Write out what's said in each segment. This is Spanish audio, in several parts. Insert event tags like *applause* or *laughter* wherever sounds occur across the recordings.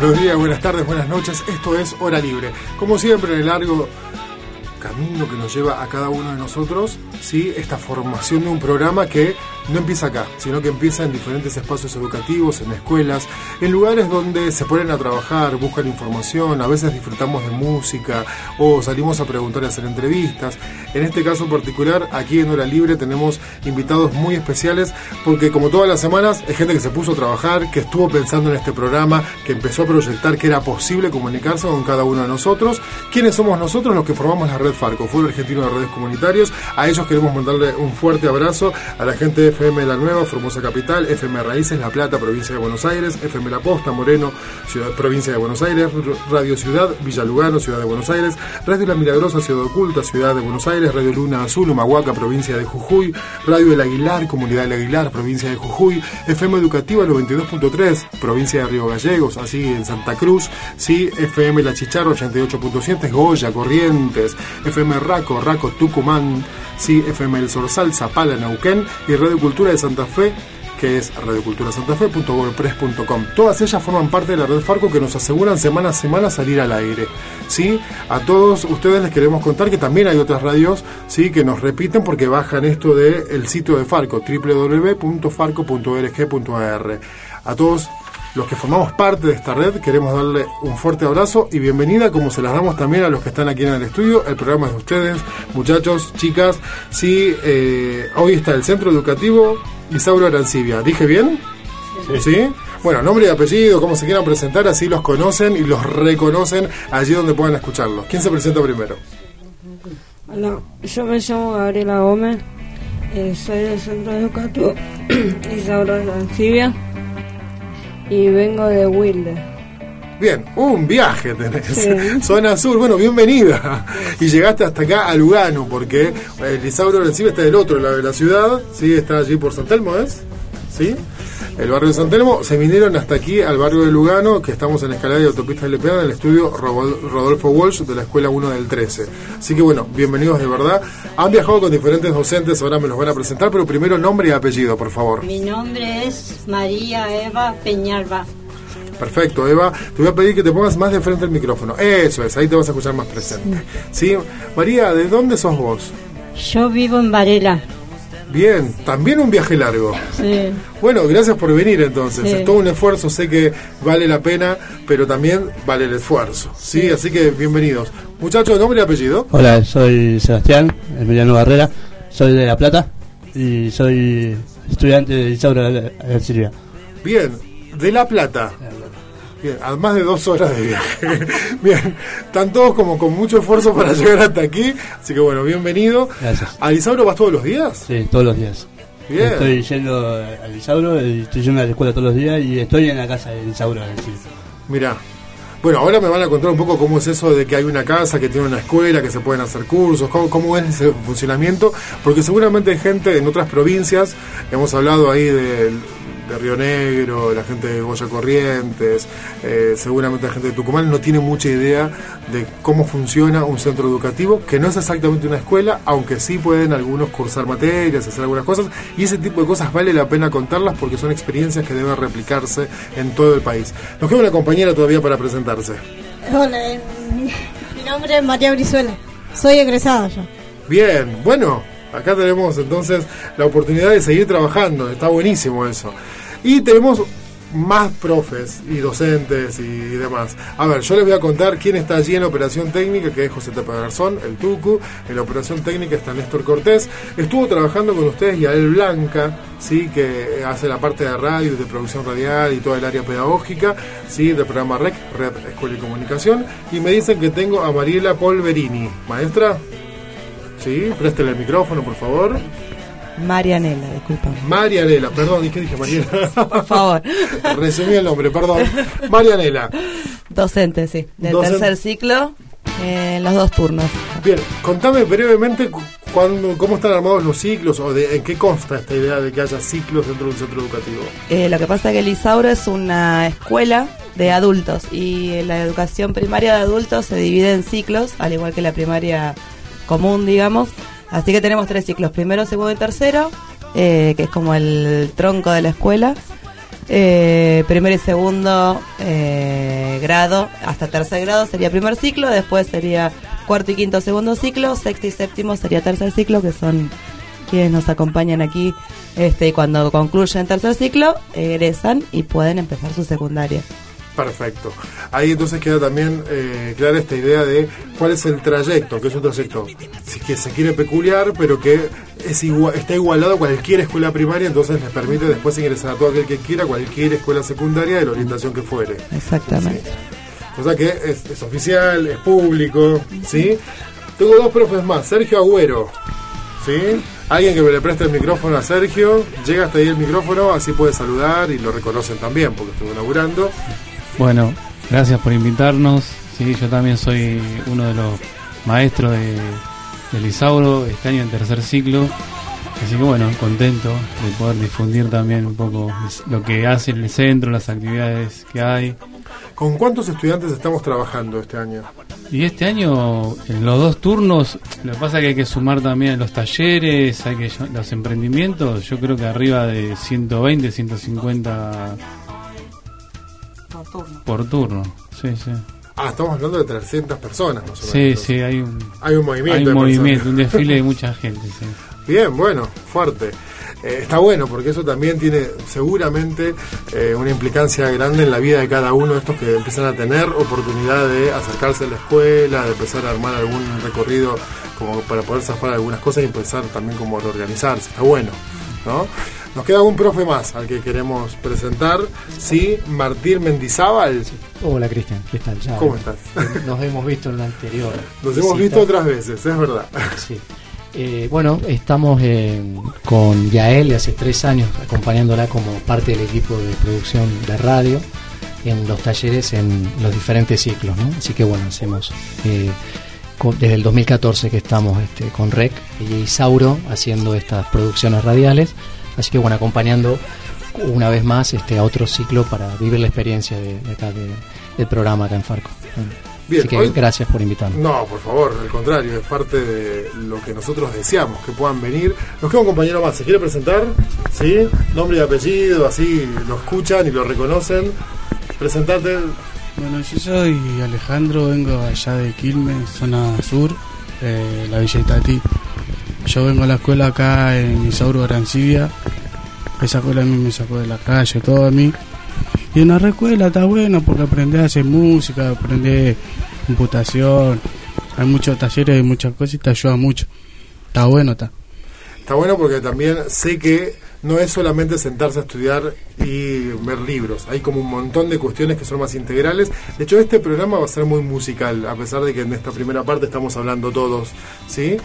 Buenos días, buenas tardes, buenas noches. Esto es Hora Libre. Como siempre, en el largo camino que nos lleva a cada uno de nosotros, ¿sí? esta formación de un programa que no empieza acá, sino que empieza en diferentes espacios educativos, en escuelas, en lugares donde se ponen a trabajar, buscan información, a veces disfrutamos de música o salimos a preguntar y hacer entrevistas. En este caso en particular, aquí en Hora Libre tenemos invitados muy especiales porque como todas las semanas es gente que se puso a trabajar, que estuvo pensando en este programa, que empezó a proyectar que era posible comunicarse con cada uno de nosotros. ¿Quiénes somos nosotros los que formamos la red Farco, Fútbol Argentino de Redes Comunitarios? A ellos queremos mandarle un fuerte abrazo a la gente FM La Nueva, Formosa Capital, FM Raíces, La Plata, Provincia de Buenos Aires, FM La Posta, Moreno, Ciudad, Provincia de Buenos Aires, Radio Ciudad, Villa Lugano, Ciudad de Buenos Aires, Radio La Milagrosa, Ciudad Oculta, Ciudad de Buenos Aires, Radio Luna Azul, Humahuaca, Provincia de Jujuy, Radio El Aguilar, Comunidad del Aguilar, Provincia de Jujuy, FM Educativa 92.3, Provincia de Río Gallegos, así en Santa Cruz, sí, FM La Chicharro 88.7, Goya, Corrientes, FM Raco, Raco, Tucumán, sí, FM El Sorsal, Zapala, Neuquén y Radio Cultura de Santa Fe que es radioculturasantafe.wordpress.com. Todas ellas forman parte de la red Farco que nos aseguran semana a semana salir al aire. ¿sí? A todos ustedes les queremos contar que también hay otras radios ¿sí? que nos repiten porque bajan esto del el sitio de Farco, www.farco.org.ar. A todos los que formamos parte de esta red, queremos darle un fuerte abrazo y bienvenida, como se las damos también a los que están aquí en el estudio. El programa es de ustedes, muchachos, chicas. Sí, eh, hoy está el Centro Educativo Isauro Arancibia. ¿Dije bien? Sí. Bueno, nombre y apellido, cómo se quieran presentar, así los conocen y los reconocen allí donde puedan escucharlos. ¿Quién se presenta primero? Hola, yo me llamo Gabriela Gómez, eh, soy del Centro Educativo *clears throat* Isauro Arancibia y vengo de Wilde. Bien, un viaje tenés. *laughs* Zona Sur, bueno, bienvenida. Y llegaste hasta acá a Lugano, porque el Isauro recibe está del otro lado de la ciudad, ¿sí? Está allí por San Telmo, ¿es? ¿Sí? El barrio de San Telmo, se vinieron hasta aquí al barrio de Lugano, que estamos en la escalada de autopista LPA, en el estudio Rodolfo Walsh de la Escuela 1 del 13. Así que bueno, bienvenidos de verdad. Han viajado con diferentes docentes, ahora me los van a presentar, pero primero nombre y apellido, por favor. Mi nombre es María Eva Peñalba. Perfecto, Eva. Te voy a pedir que te pongas más de frente al micrófono. Eso es, ahí te vas a escuchar más presente. ¿Sí? María, ¿de dónde sos vos? Yo vivo en Varela. Bien, también un viaje largo. Sí. Bueno, gracias por venir entonces. Sí. Es todo un esfuerzo, sé que vale la pena, pero también vale el esfuerzo. Sí, así que bienvenidos. Muchachos, nombre y apellido. Hola, soy Sebastián Emiliano Barrera, soy de La Plata y soy estudiante de Isaura Arancibia. Bien, de La Plata. Bien, a más de dos horas de viaje. *laughs* Bien, están todos como con mucho esfuerzo para llegar hasta aquí. Así que bueno, bienvenido. Gracias. ¿A Lisauro vas todos los días? Sí, todos los días. Bien. Estoy yendo al Isauro, y estoy yendo a la escuela todos los días y estoy en la casa de Isauro Arancibia. Mirá. Bueno, ahora me van a contar un poco cómo es eso de que hay una casa, que tiene una escuela, que se pueden hacer cursos, cómo, cómo es ese funcionamiento, porque seguramente hay gente en otras provincias, hemos hablado ahí de, de Río Negro, la gente de Goya Corrientes, eh, seguramente la gente de Tucumán no tiene mucha idea de cómo funciona un centro educativo, que no es exactamente una escuela, aunque sí pueden algunos cursar materias, hacer algunas cosas, y ese tipo de cosas vale la pena contarlas porque son experiencias que deben replicarse en todo el país. Nos queda una compañera todavía para presentarse. Hola, eh, mi, nombre es María Brizuela. Soy egresada ya. Bien, bueno, acá tenemos entonces la oportunidad de seguir trabajando, está buenísimo eso. Y tenemos más profes y docentes y demás. A ver, yo les voy a contar quién está allí en operación técnica, que es José Tepa Garzón, el Tucu. En la operación técnica está Néstor Cortés. Estuvo trabajando con ustedes Yael Blanca, sí, que hace la parte de radio, de producción radial y toda el área pedagógica, sí, del programa REC, Red Escuela y Comunicación. Y me dicen que tengo a Mariela Polverini. Maestra, sí, préstele el micrófono, por favor. Marianela, disculpa. Marianela, perdón, ¿y qué dije Mariela? *laughs* Por favor. *laughs* Resumí el nombre, perdón. Marianela. Docente, sí. Del Docente. tercer ciclo En los dos turnos. Bien, contame brevemente cu- cuándo, cómo están armados los ciclos o de, en qué consta esta idea de que haya ciclos dentro de un centro educativo. Eh, lo que pasa es que el Isauro es una escuela de adultos y la educación primaria de adultos se divide en ciclos, al igual que la primaria común, digamos. Así que tenemos tres ciclos, primero, segundo y tercero, eh, que es como el tronco de la escuela. Eh, primero y segundo eh, grado, hasta tercer grado sería primer ciclo, después sería cuarto y quinto segundo ciclo, sexto y séptimo sería tercer ciclo, que son quienes nos acompañan aquí. Este, y cuando concluyen tercer ciclo, egresan y pueden empezar su secundaria. Perfecto. Ahí entonces queda también eh, clara esta idea de cuál es el trayecto, que es un trayecto que se quiere peculiar, pero que es igua- está igualado a cualquier escuela primaria, entonces les permite después ingresar a todo aquel que quiera, cualquier escuela secundaria de la orientación que fuere. Exactamente. O sea que es, es oficial, es público, ¿sí? Tengo dos profes más, Sergio Agüero, ¿sí? Alguien que me le preste el micrófono a Sergio, llega hasta ahí el micrófono, así puede saludar y lo reconocen también porque estuvo inaugurando. Bueno, gracias por invitarnos. Sí, yo también soy uno de los maestros de, Isauro, este año en tercer ciclo. Así que bueno, contento de poder difundir también un poco lo que hace el centro, las actividades que hay. ¿Con cuántos estudiantes estamos trabajando este año? Y este año, en los dos turnos, lo que pasa es que hay que sumar también los talleres, hay que los emprendimientos, yo creo que arriba de 120, 150 Por turno. por turno. Sí, sí. Ah, estamos hablando de 300 personas más o Sí, menos. sí, hay un, Hay un movimiento. hay de un movimiento, personas. un desfile de mucha *laughs* gente. Sí. Bien, bueno, fuerte. Eh, está bueno porque eso también tiene seguramente eh, una implicancia grande en la vida de cada uno de estos que empiezan a tener oportunidad de acercarse a la escuela, de empezar a armar algún recorrido como para poder zafar algunas cosas y empezar también como a organizarse. Está bueno, ¿no? Nos queda un profe más al que queremos presentar, sí, Martín Mendizábal. Hola Cristian, ¿qué tal? Ya, ¿Cómo estás? Nos hemos visto en la anterior. Nos hemos visto otras veces, es verdad. Sí. Eh, bueno, estamos eh, con Yael hace tres años acompañándola como parte del equipo de producción de radio en los talleres en los diferentes ciclos, ¿no? Así que bueno, hacemos eh, con- desde el 2014 que estamos este, con REC y Isauro haciendo estas producciones radiales, así que bueno, acompañando una vez más este, a otro ciclo para vivir la experiencia de, de acá de- del programa acá en Farco. Bien, así que hoy- gracias por invitarnos. No, por favor, al contrario, es parte de lo que nosotros deseamos, que puedan venir. Nos queda un compañero más, ¿se quiere presentar? ¿Sí? Nombre y apellido, así lo escuchan y lo reconocen. Presentarte. Bueno, yo soy Alejandro, vengo allá de Quilmes, zona sur, eh, la Villa Itatí. Yo vengo a la escuela acá en Isauro Arancibia. Esa escuela a mí me sacó de la calle, todo a mí. Y en la reescuela está bueno porque aprendés a hacer música, aprendés computación. Hay muchos talleres y muchas cosas y te ayuda mucho. Está bueno, está. Está bueno porque también sé que no es solamente sentarse a estudiar y ver libros. Hay como un montón de cuestiones que son más integrales. De hecho, este programa va a ser muy musical, a pesar de que en esta primera parte estamos hablando todos, ¿sí?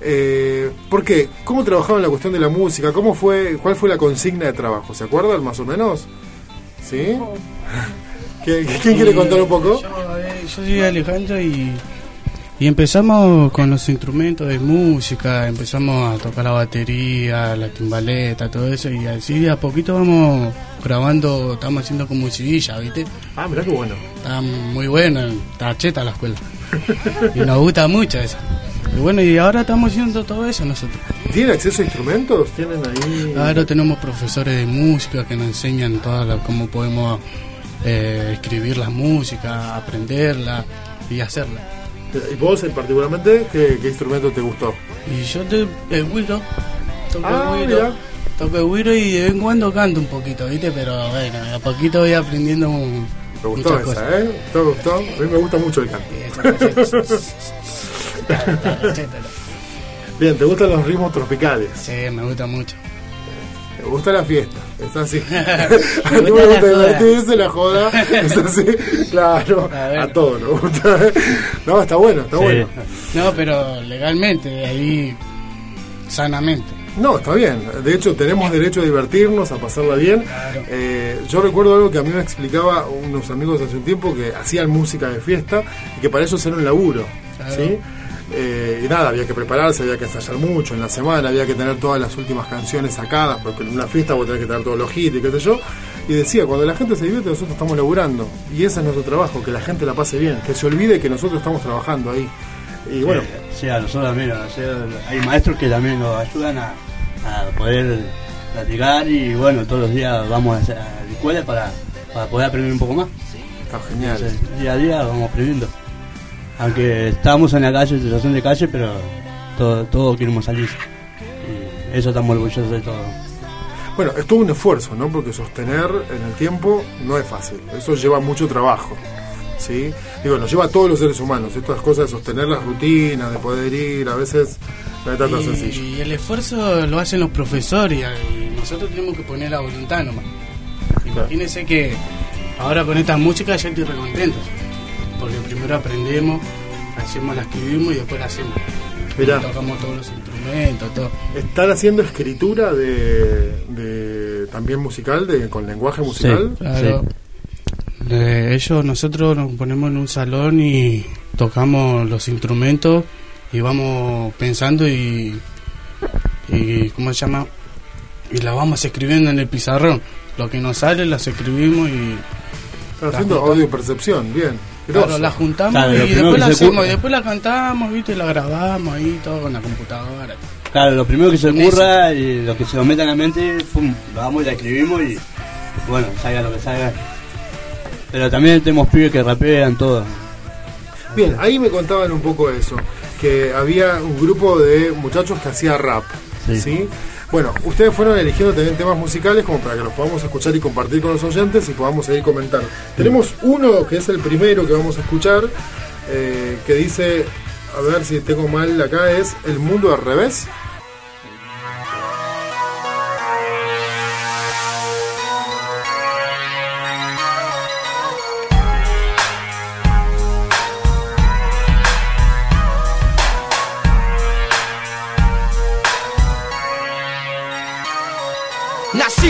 Eh, ¿Por qué? ¿Cómo trabajaban la cuestión de la música? ¿Cómo fue, ¿Cuál fue la consigna de trabajo? ¿Se acuerdan más o menos? ¿Sí? *laughs* ¿Qui- ¿Quién quiere contar un poco? Yo, a ver, yo soy Alejandro y, y empezamos con los instrumentos de música, empezamos a tocar la batería, la timbaleta, todo eso, y así de a poquito vamos grabando, estamos haciendo como musicilla, ¿viste? Ah, mirá qué bueno. Está muy bueno, está cheta la escuela. *laughs* Y nos gusta mucho eso. Y bueno, y ahora estamos haciendo todo eso nosotros. ¿Tienen acceso a instrumentos? ¿Tienen ahí...? Ahora tenemos profesores de música que nos enseñan toda la- cómo podemos eh, escribir la música, aprenderla y hacerla. ¿Y vos, eh, particularmente, qué, qué instrumento te gustó? Y yo te, el güiro, toco Ah, el güiro, toco el güiro y de vez en cuando canto un poquito, ¿viste? Pero bueno, a poquito voy aprendiendo un- Me gustó muchas esa, cosas. ¿eh? ¿Te gustó? A mí me gusta mucho el canto. *laughs* Bien, ¿te gustan los ritmos tropicales? Sí, me gusta mucho. Me gusta la fiesta, es así. *laughs* A mí me gusta la gusta joda. divertirse, la joda, es así. *laughs* Claro, A ver. a todo nos gusta. No, está bueno, está Sí. bueno. No, pero legalmente, ahí sanamente. No, está bien. De hecho, tenemos derecho a divertirnos, a pasarla bien. Eh, yo recuerdo algo que a mí me explicaba unos amigos hace un tiempo que hacían música de fiesta y que para ellos era un laburo. ¿sí? Eh, y nada, había que prepararse, había que ensayar mucho en la semana, había que tener todas las últimas canciones sacadas, porque en una fiesta vos tenés que tener todos los hits y qué sé yo. Y decía, cuando la gente se divierte, nosotros estamos laburando. Y ese es nuestro trabajo, que la gente la pase bien, que se olvide que nosotros estamos trabajando ahí. Y bueno, Sí, a nosotros también, o sea, hay maestros que también nos ayudan a, a poder platicar y bueno, todos los días vamos a, a la escuela para, para poder aprender un poco más. está genial. Entonces, día a día vamos aprendiendo. Aunque estamos en la calle, situación de calle, pero todo, todo queremos salir. Y eso estamos orgullosos de todo. Bueno, es todo un esfuerzo, ¿no? Porque sostener en el tiempo no es fácil. Eso lleva mucho trabajo. ¿Sí? Digo, nos lleva a todos los seres humanos. Estas cosas de sostener las rutinas, de poder ir, a veces no es tan sencillo. y el esfuerzo lo hacen los profesores y, nosotros tenemos que poner la voluntad nomás. Imagínense que ahora con esta música yo estoy recontento. Porque primero aprendemos, hacemos, la escribimos y después la hacemos. Mirá. Tocamos todos los instrumentos, todo. ¿Están haciendo escritura de, de también musical, de, con lenguaje musical? Claro. Eh, ellos, nosotros nos ponemos en un salón y tocamos los instrumentos y vamos pensando y, y ¿cómo se llama? Y la vamos escribiendo en el pizarrón. Lo que nos sale las escribimos y Haciendo audio percepción, bien. claro, Grosso. la juntamos Claro, y después la hacemos ocurre. y después la cantamos, ¿viste? Y la grabamos ahí todo con la computadora. Claro, lo primero que se ocurra y lo que se nos meta en la mente, pum, lo vamos y la escribimos y bueno, salga lo que salga. Pero también tenemos pibes que rapean todo. Bien, ahí me contaban un poco eso, que había un grupo de muchachos que hacía rap, ¿sí? Sí. Bueno, ustedes fueron eligiendo también temas musicales como para que los podamos escuchar y compartir con los oyentes y podamos seguir comentando. Tenemos uno que es el primero que vamos a escuchar, eh, que dice, a ver si tengo mal acá, es El Mundo al Revés.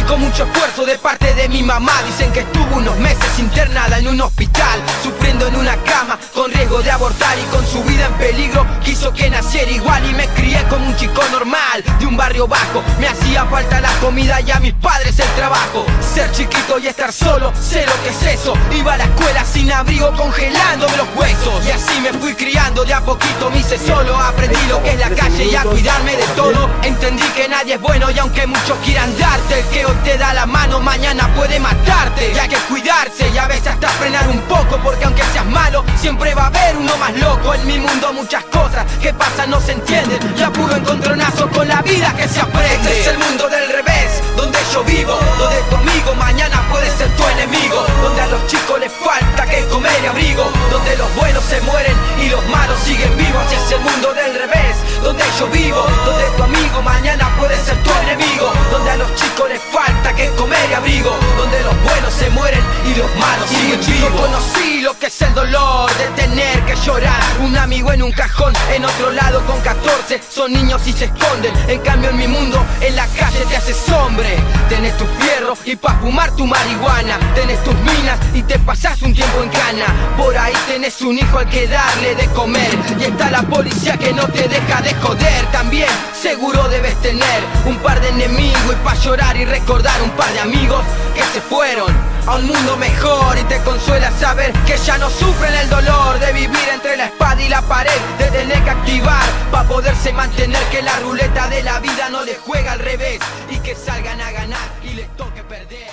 Con mucho esfuerzo de parte de mi mamá. Dicen que estuvo unos meses internada en un hospital, sufriendo en una cama, con riesgo de abortar y con su vida en peligro. Quiso que naciera igual y me crié como un chico normal, de un barrio bajo. Me hacía falta la comida y a mis padres el trabajo. Ser chiquito y estar solo, sé lo que es eso. Iba a la escuela sin abrigo, congelándome los huesos. Y así me fui criando, de a poquito me hice solo. Aprendí lo que es la calle y a cuidarme de todo. Entendí que nadie es bueno y aunque muchos quieran darte, el que hoy te da la mano mañana puede matarte. Y hay que cuidarse y a veces hasta frenar un poco, porque aunque seas malo, siempre va a haber uno más loco. En mi mundo muchas cosas que pasan no se entienden. Y a puro encontronazo con la vida que se aprende. Es el mundo del revés, donde yo vivo, donde tu amigo mañana puede ser tu enemigo. Donde a los chicos les falta que comer y abrigo. Donde los buenos se mueren y los malos siguen vivos. Es el mundo del revés, donde yo vivo. Donde tu amigo mañana puede ser tu enemigo. Donde a los chicos les falta que comer y abrigo. Donde los buenos se mueren y los malos siguen vivos. Conocí lo que es el dolor de tener que llorar. Un amigo en un cajón, en otro lado con 14. Son niños y se esconden. En cambio en mi mundo, en la calle te haces hombre. Tenés tu fierro y pa' fumar tu marihuana. Tenés tus minas y te pasás un tiempo en cana. Por ahí tenés un hijo al que darle de comer. Y está la policía que no te deja de joder. También seguro debes tener un par de enemigos y pa' llorar y recordar un par de amigos que se fueron a un mundo mejor y te consuela saber que ya no sufren el dolor de vivir entre la espada y la pared, de tener que activar para poderse mantener que la ruleta de la vida no les juega al revés y que salgan a ganar y les toque perder.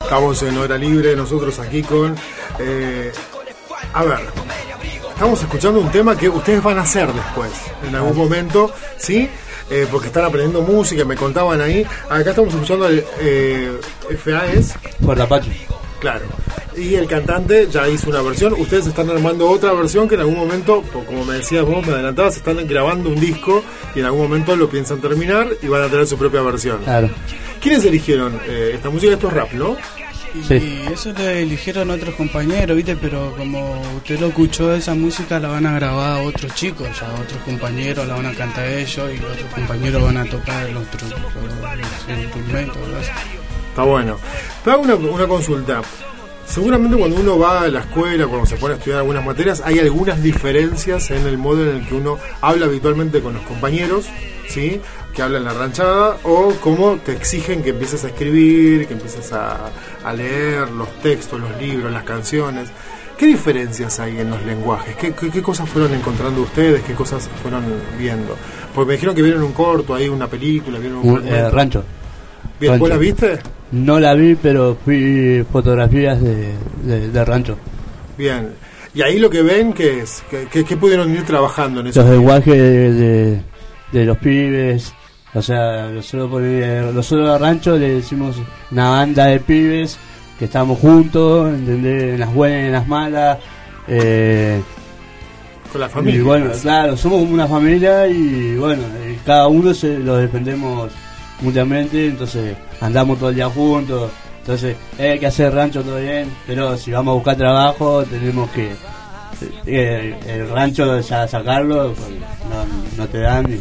Estamos en hora libre, nosotros aquí con... eh, a ver, estamos escuchando un tema que ustedes van a hacer después, en algún momento, ¿sí? Eh, porque están aprendiendo música, me contaban ahí. Acá estamos escuchando el eh, FAS. Por la Pachi. Claro. Y el cantante ya hizo una versión. Ustedes están armando otra versión que en algún momento, como me decías vos, me adelantabas, están grabando un disco y en algún momento lo piensan terminar y van a tener su propia versión. Claro. ¿Quiénes eligieron eh, esta música? Esto es rap, ¿no? Y, eso lo eligieron otros compañeros, ¿viste? Pero como usted lo escuchó, esa música la van a grabar otros chicos, ya otros compañeros la van a cantar ellos y otros compañeros van a tocar los, otros los instrumentos. ¿verdad? Está bueno. Te hago una, una consulta. Seguramente cuando uno va a la escuela, cuando se pone a estudiar algunas materias, hay algunas diferencias en el modo en el que uno habla habitualmente con los compañeros, ¿sí? Que hablan la ranchada, o cómo te exigen que empieces a escribir, que empieces a, a leer los textos, los libros, las canciones. ¿Qué diferencias hay en los lenguajes? ¿Qué, qué, qué cosas fueron encontrando ustedes? ¿Qué cosas fueron viendo? Porque me dijeron que vieron un corto, ahí una película, vieron un, Un, eh, rancho. Bien, ¿vos la viste? No la vi, pero fui fotografías de, de, de rancho. Bien. Y ahí lo que ven, que es? ¿Qué, qué- qué pudieron ir trabajando en eso? Los lenguajes de, de los pibes. O sea, nosotros, por, eh, nosotros a rancho le decimos una banda de pibes que estamos juntos, ¿entendés? En las buenas y en las malas. Eh, Con la familia. Y bueno, claro, somos como una familia y bueno, eh, cada uno se lo defendemos mutuamente, entonces andamos todo el día juntos. Entonces, eh, hay que hacer rancho todo bien, pero si vamos a buscar trabajo, tenemos que. eh, el rancho ya sacarlo, pues, no, no te dan. y-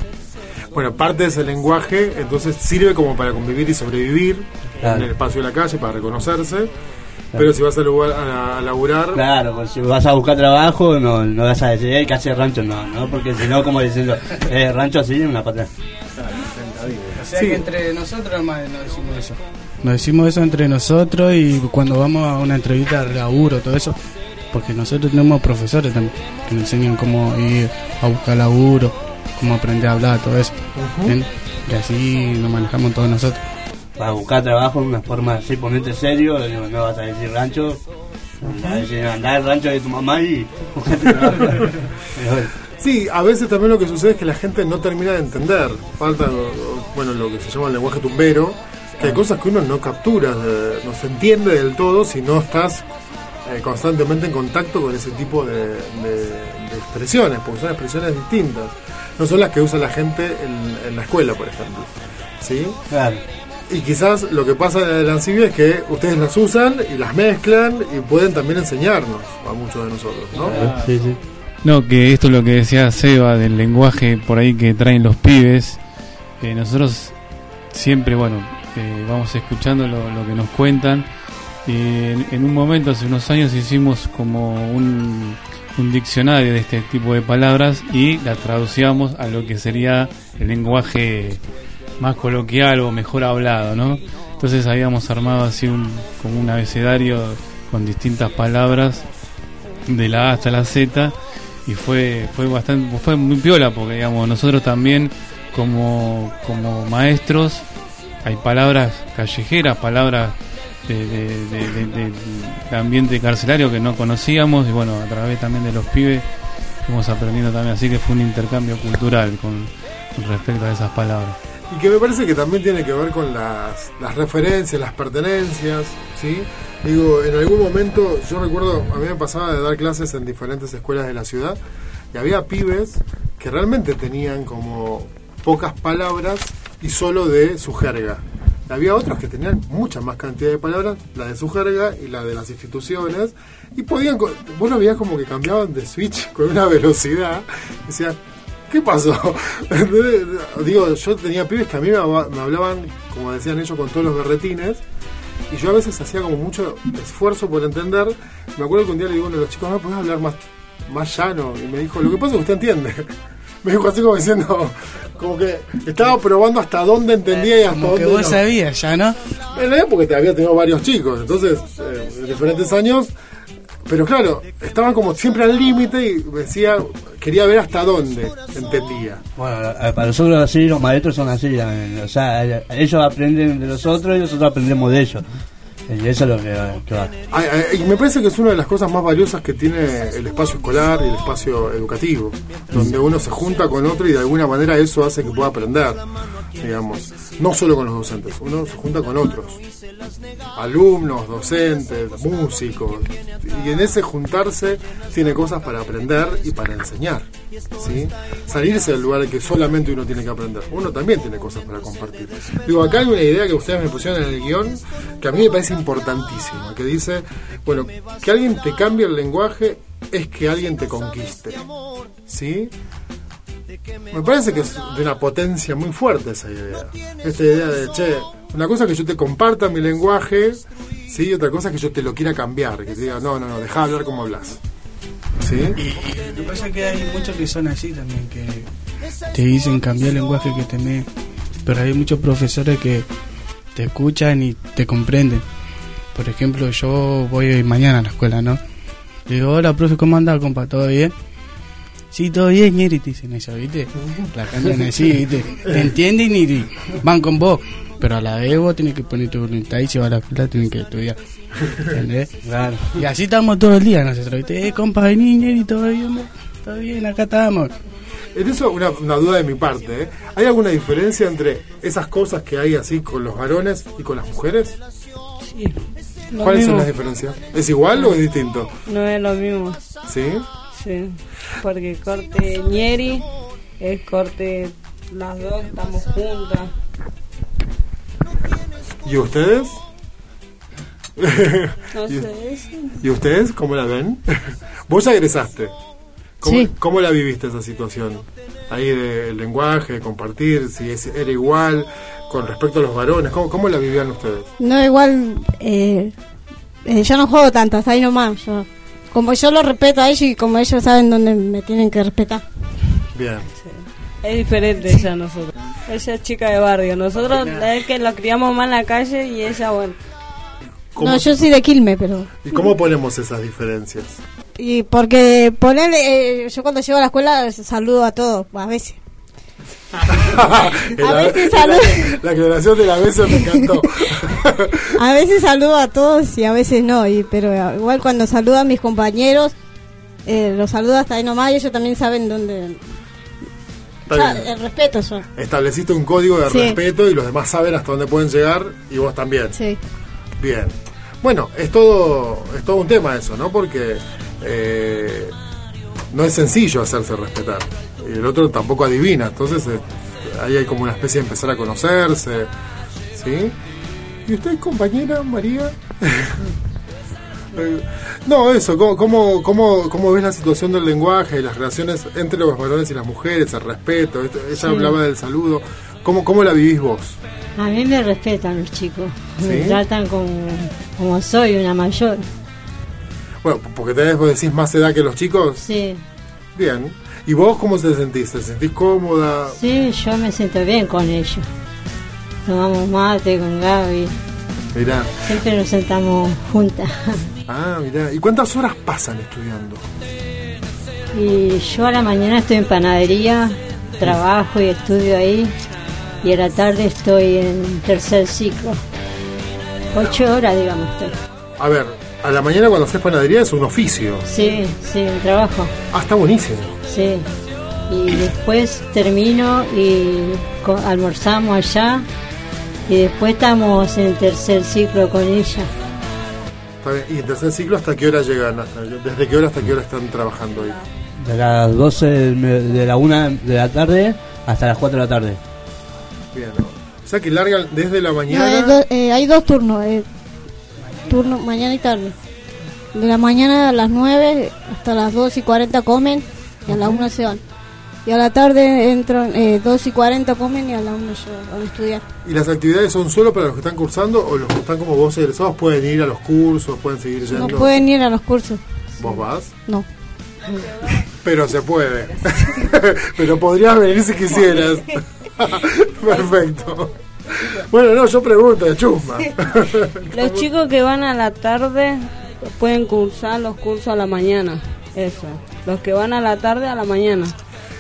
Bueno, parte de ese lenguaje entonces sirve como para convivir y sobrevivir Claro. en el espacio de la calle, para reconocerse. Pero si vas a, lugar, a, a laburar, Claro, pues si vas a buscar trabajo, no, no vas a decir, "Eh, hacer rancho, no, no, porque si no, como diciendo, eh, rancho así, una pata. O sea que entre nosotros más nos decimos eso. Nos decimos eso entre nosotros y cuando vamos a una entrevista de laburo, todo eso, porque nosotros tenemos profesores también que nos enseñan cómo ir a buscar laburo, cómo aprender a hablar, todo eso. Y así nos manejamos todos nosotros. para buscar trabajo en una forma así, ponerte serio, no, no vas a decir rancho, andar al rancho de tu mamá y *laughs* Sí, a veces también lo que sucede es que la gente no termina de entender. Falta, bueno, lo que se llama el lenguaje tumbero, que hay cosas que uno no captura, no se entiende del todo si no estás eh, constantemente en contacto con ese tipo de, de- de expresiones, porque son expresiones distintas. No son las que usa la gente en, en la escuela, por ejemplo. ¿Sí? Claro. Y quizás lo que pasa en la Ansibia es que ustedes las usan y las mezclan y pueden también enseñarnos a muchos de nosotros, ¿no? Sí, sí. No, que esto es lo que decía Seba del lenguaje por ahí que traen los pibes. Eh, nosotros siempre, bueno, eh, vamos escuchando lo, lo que nos cuentan. Y en, en un momento, hace unos años, hicimos como un, un diccionario de este tipo de palabras y las traducíamos a lo que sería el lenguaje más coloquial o mejor hablado, ¿no? Entonces habíamos armado así un, como un abecedario con distintas palabras de la A hasta la Z y fue fue bastante fue muy piola porque digamos nosotros también como como maestros hay palabras callejeras palabras de, ambiente carcelario que no conocíamos y bueno a través también de los pibes fuimos aprendiendo también así que fue un intercambio cultural con, con respecto a esas palabras Y que me parece que también tiene que ver con las, las referencias, las pertenencias, ¿sí? Digo, en algún momento, yo recuerdo, a mí me pasaba de dar clases en diferentes escuelas de la ciudad y había pibes que realmente tenían como pocas palabras y solo de su jerga. Había otros que tenían mucha más cantidad de palabras, la de su jerga y la de las instituciones, y podían, vos lo veías como que cambiaban de switch *laughs* con una velocidad, decían, ¿Qué pasó? *laughs* Digo, yo tenía pibes que a mí me, hab- me hablaban, como decían ellos, con todos los berretines. Y yo a veces hacía como mucho esfuerzo por entender. Me acuerdo que un día le digo a uno de los chicos, ¿no podés hablar más, más llano? Y me dijo, lo que pasa es que usted entiende. Me dijo así como diciendo, como que estaba probando hasta dónde entendía y hasta Como que dónde vos no. sabías ya, ¿no? En la época te había tenido varios chicos, entonces, eh, en diferentes años. Pero claro, estaban como siempre al límite y decía, quería ver hasta dónde entendía. Bueno, para nosotros así, los maestros son así, o sea, ellos aprenden de nosotros y nosotros aprendemos de ellos. Y eso es lo que, que va. Ay, Y me parece que es una de las cosas más valiosas que tiene el espacio escolar y el espacio educativo, donde uno se junta con otro y de alguna manera eso hace que pueda aprender, digamos, no solo con los docentes, uno se junta con otros, alumnos, docentes, músicos, y en ese juntarse tiene cosas para aprender y para enseñar, ¿sí? Salirse del lugar que solamente uno tiene que aprender, uno también tiene cosas para compartir. Digo, acá hay una idea que ustedes me pusieron en el guion que a mí me parece importantísima, que dice, bueno, que alguien te cambie el lenguaje es que alguien te conquiste, ¿sí? Me parece que es de una potencia muy fuerte esa idea. Esta idea de, che, una cosa que yo te comparta mi lenguaje Sí, otra cosa es que yo te lo quiera cambiar, que te diga, no, no, no, deja de hablar como hablas. ¿Sí? Y, y lo que pasa es que hay muchos que son así también, que te dicen cambiar el lenguaje que tenés, pero hay muchos profesores que te escuchan y te comprenden. Por ejemplo, yo voy mañana a la escuela, ¿no? Le digo, hola, profe, ¿cómo anda, compa? ¿Todo bien? Sí, todo bien, Ñeri, te dicen eso, ¿viste? La cambian así, ¿viste? Te entienden y van con vos. Pero a la vez vos tenés que poner tu voluntad y si vas a la escuela tenés que estudiar. ¿Entendés? Claro. Y así estamos todo el día nosotros, ¿viste? Eh, compa, vení, Ñeri, todo bien, todo bien, acá estamos. En eso, una, una duda de mi parte, ¿eh? ¿Hay alguna diferencia entre esas cosas que hay así con los varones y con las mujeres? Sí. Lo ¿Cuáles son las diferencias? ¿Es igual o es distinto? No es lo mismo. ¿Sí? Sí. Porque corte ñeri es corte las dos estamos juntas. ¿Y ustedes? No *laughs* ¿Y, sé, eso. ¿Y ustedes cómo la ven? *laughs* Vos ya egresaste. ¿Cómo, Sí. ¿Cómo la viviste esa situación? Ahí del lenguaje, de compartir, si es- era igual con respecto a los varones. ¿Cómo, cómo la vivían ustedes? No, igual, eh, eh, yo no juego tanto, hasta ahí nomás. Yo, como yo lo respeto a ellos y como ellos saben dónde me tienen que respetar. Bien. Es diferente ella a nosotros. Ella es chica de barrio. Nosotros es que la criamos más en la calle y ella, bueno. ¿Cómo- No, yo soy de Quilme, pero... ¿Y cómo ponemos esas diferencias? Y porque ponerle, eh, yo cuando llego a la escuela saludo a todos, a veces. *laughs* La- veces la- saludo. *laughs* La aclaración de la vez me encantó. *laughs* A veces saludo a todos y a veces no, y pero igual cuando saludo a mis compañeros, eh, los saludo hasta ahí nomás y ellos también saben dónde... El respeto yo. Estableciste un código de Sí. respeto y los demás saben hasta dónde pueden llegar y vos también. Sí. Bien. Bueno, es todo, es todo un tema eso, ¿no? Porque eh, no es sencillo hacerse respetar. Y el otro tampoco adivina. Entonces eh, ahí hay como una especie de empezar a conocerse. ¿Sí? ¿Y usted, compañera María? *laughs* No, eso, ¿cómo, cómo, cómo, ves la situación del lenguaje, las relaciones entre los varones y las mujeres, el respeto? Esto- Ella Sí. hablaba del saludo. ¿Cómo, ¿Cómo la vivís vos? A mí me respetan los chicos. Me tratan como, como soy una mayor. Bueno, porque tenés, vos decís, más edad que los chicos. Sí, Bien. ¿Y vos cómo te sentís? ¿Te sentís cómoda? sí, yo me siento bien con ellos. Tomamos mate con Gaby. Mirá. Siempre nos sentamos juntas. Ah, mirá. ¿Y cuántas horas pasan estudiando? Y yo a la mañana estoy en panadería, trabajo y estudio ahí. Y a la tarde estoy en tercer ciclo. Ocho horas, digamos, estoy. A ver, a la mañana cuando haces panadería es un oficio. Sí, sí, un trabajo. Ah, está buenísimo. Sí. Y después termino y almorzamos allá. Y después estamos en tercer ciclo con ella. Está bien. ¿Y en tercer ciclo hasta qué hora llegan? Hasta- ¿Desde qué hora hasta qué hora están trabajando ahí? De las 12 del me- de la 1 de la tarde hasta las 4 de la tarde. Bien. O sea que largan desde la No, mañana. hay, do- eh, hay dos turnos, eh, turno mañana y tarde. De la mañana a las 9 hasta las 2 y 40 comen y a las 1 se van. Y a la tarde entran eh, 2 y 40 comen y a las 1 se van a estudiar. ¿Y las actividades son solo para los que están cursando o los que están como vos egresados pueden ir a los cursos, pueden seguir yendo? No pueden ir a los cursos. ¿Vos vas? No. Pero se puede. *laughs* Pero podrías venir si quisieras. *laughs* *laughs* Perfecto. Bueno, no, yo pregunto, de chusma. *laughs* Los chicos que van a la tarde pueden cursar los cursos a la mañana. Eso. Los que van a la tarde a la mañana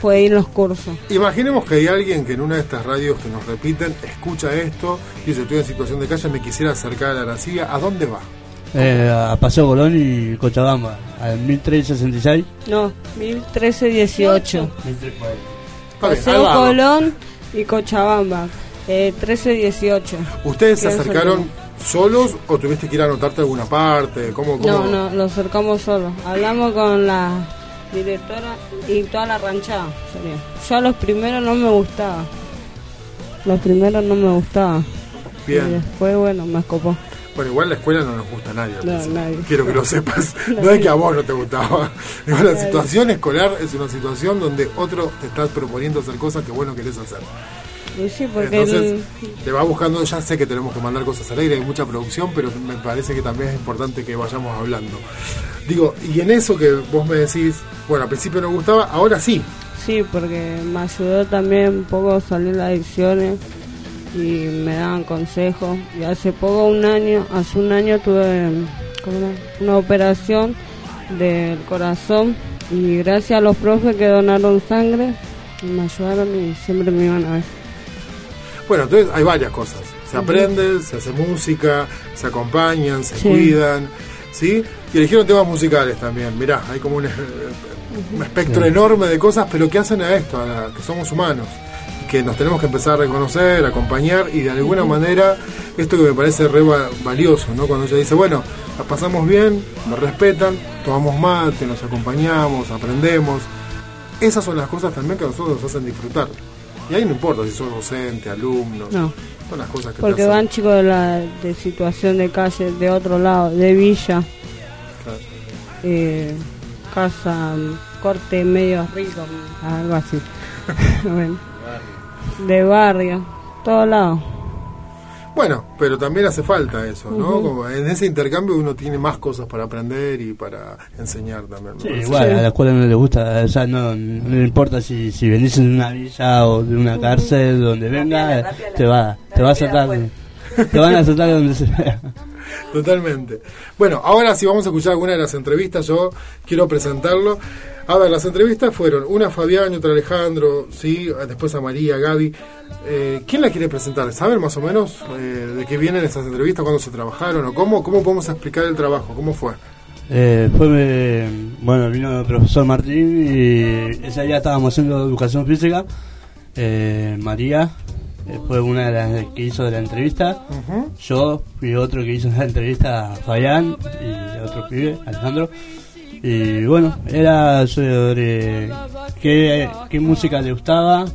pueden ir los cursos. Imaginemos que hay alguien que en una de estas radios que nos repiten escucha esto y dice, estoy en situación de calle, me quisiera acercar a la Arancibia. ¿A dónde va? Eh, a Paseo Colón y Cochabamba, al 1366. No, 1318. Está bien, Paseo al lado. Colón y Cochabamba. Eh, 1318. ¿Ustedes se acercaron cerca. solos o tuviste que ir a anotarte a alguna parte? ¿Cómo, cómo? No, no, lo acercamos solos. Hablamos con la directora y toda la ranchada. sería. Yo a los primeros no me gustaba. Los primeros no me gustaba. Y Bien. después, bueno, me escopó. Bueno, igual la escuela no nos gusta a nadie. No, nadie. Quiero que lo sepas. *laughs* No es que a vos no te gustaba. *laughs* Digo, la Nadie. situación escolar es una situación donde otro te está proponiendo hacer cosas que vos no querés hacer. Y sí, porque Entonces, el- te va buscando, ya sé que tenemos que mandar cosas al aire, hay mucha producción, pero me parece que también es importante que vayamos hablando. Digo, y en eso que vos me decís, bueno, al principio no gustaba, ahora sí. Sí, porque me ayudó también un poco a salir las adicciones y me daban consejos. Y hace poco, un año, hace un año tuve una operación del corazón y gracias a los profes que donaron sangre me ayudaron y siempre me iban a ver. Bueno, entonces hay varias cosas. Se aprende, se hace música, se acompañan, se Sí. cuidan, ¿sí? Y eligieron temas musicales también. Mirá, hay como un, eh, un espectro Sí. enorme de cosas, pero que hacen a esto, a la- que somos humanos. Que nos tenemos que empezar a reconocer, a acompañar y de alguna manera, esto que me parece re va- valioso, ¿no? Cuando ella dice, bueno, la pasamos bien, nos respetan, tomamos mate, nos acompañamos, aprendemos. Esas son las cosas también que a nosotros nos hacen disfrutar. Y ahí no importa si sos docente, alumno, No. son las cosas que Porque van chicos de, la, de situación de calle, de otro lado, de villa, Claro. eh, casa, corte medio rico, algo así. *laughs* Bueno, de barrio, todos lados. Bueno, pero también hace falta eso, ¿no? Como en ese intercambio uno tiene más cosas para aprender y para enseñar también. Sí, igual a la escuela no le gusta, o sea, no, no le importa si, si venís en una villa o de una cárcel, donde venga, te va, te va a saltar, te van a saltar donde sea. Totalmente. Bueno, ahora sí vamos a escuchar alguna de las entrevistas. Yo quiero presentarlo. A ver, las entrevistas fueron una a Fabián otra a Alejandro, sí, después a María, a Gaby. Eh, ¿Quién la quiere presentar? ¿Saben más o menos eh, de qué vienen esas entrevistas, cuándo se trabajaron o cómo, cómo podemos explicar el trabajo? ¿Cómo fue? Eh, fue, eh, bueno, vino el profesor Martín y ese día estábamos haciendo educación física. Eh, María fue una de las que hizo la entrevista. Yo fui otro que hizo la entrevista a Fabián y otro pibe, Alejandro. Y bueno, era sobre qué, qué música le gustaba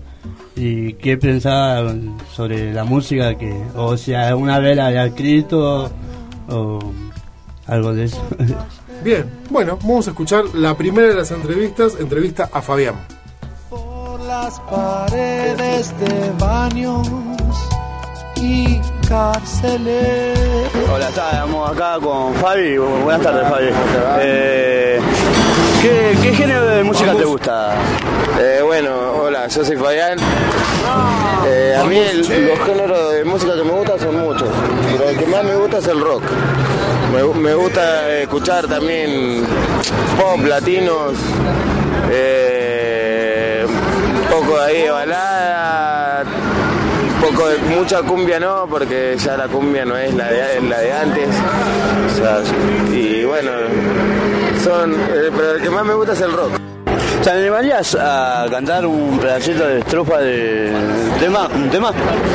y qué pensaba sobre la música, que o si alguna vez la había escrito o algo de eso. *laughs* Bien, bueno, vamos a escuchar la primera de las entrevistas, entrevista a Fabián. por las paredes de baños y cárceles. Hola, estamos acá con Fabi. Buenas tardes, Fabi. Eh, ¿qué, qué género de música te gusta? Eh, bueno, hola, yo soy Fabián. Eh, a mí el- los géneros de música que me gustan son muchos, pero el que más me gusta es el rock. Me, me gusta escuchar también pop, latinos, un poco ahí de balada, poco de mucha cumbia no, porque ya la cumbia no es la de, la de antes. O sea, y bueno, son, eh, pero el que más me gusta es el rock. ¿Te animarías a cantar un pedacito de estrofa de tema? ¿Un tema?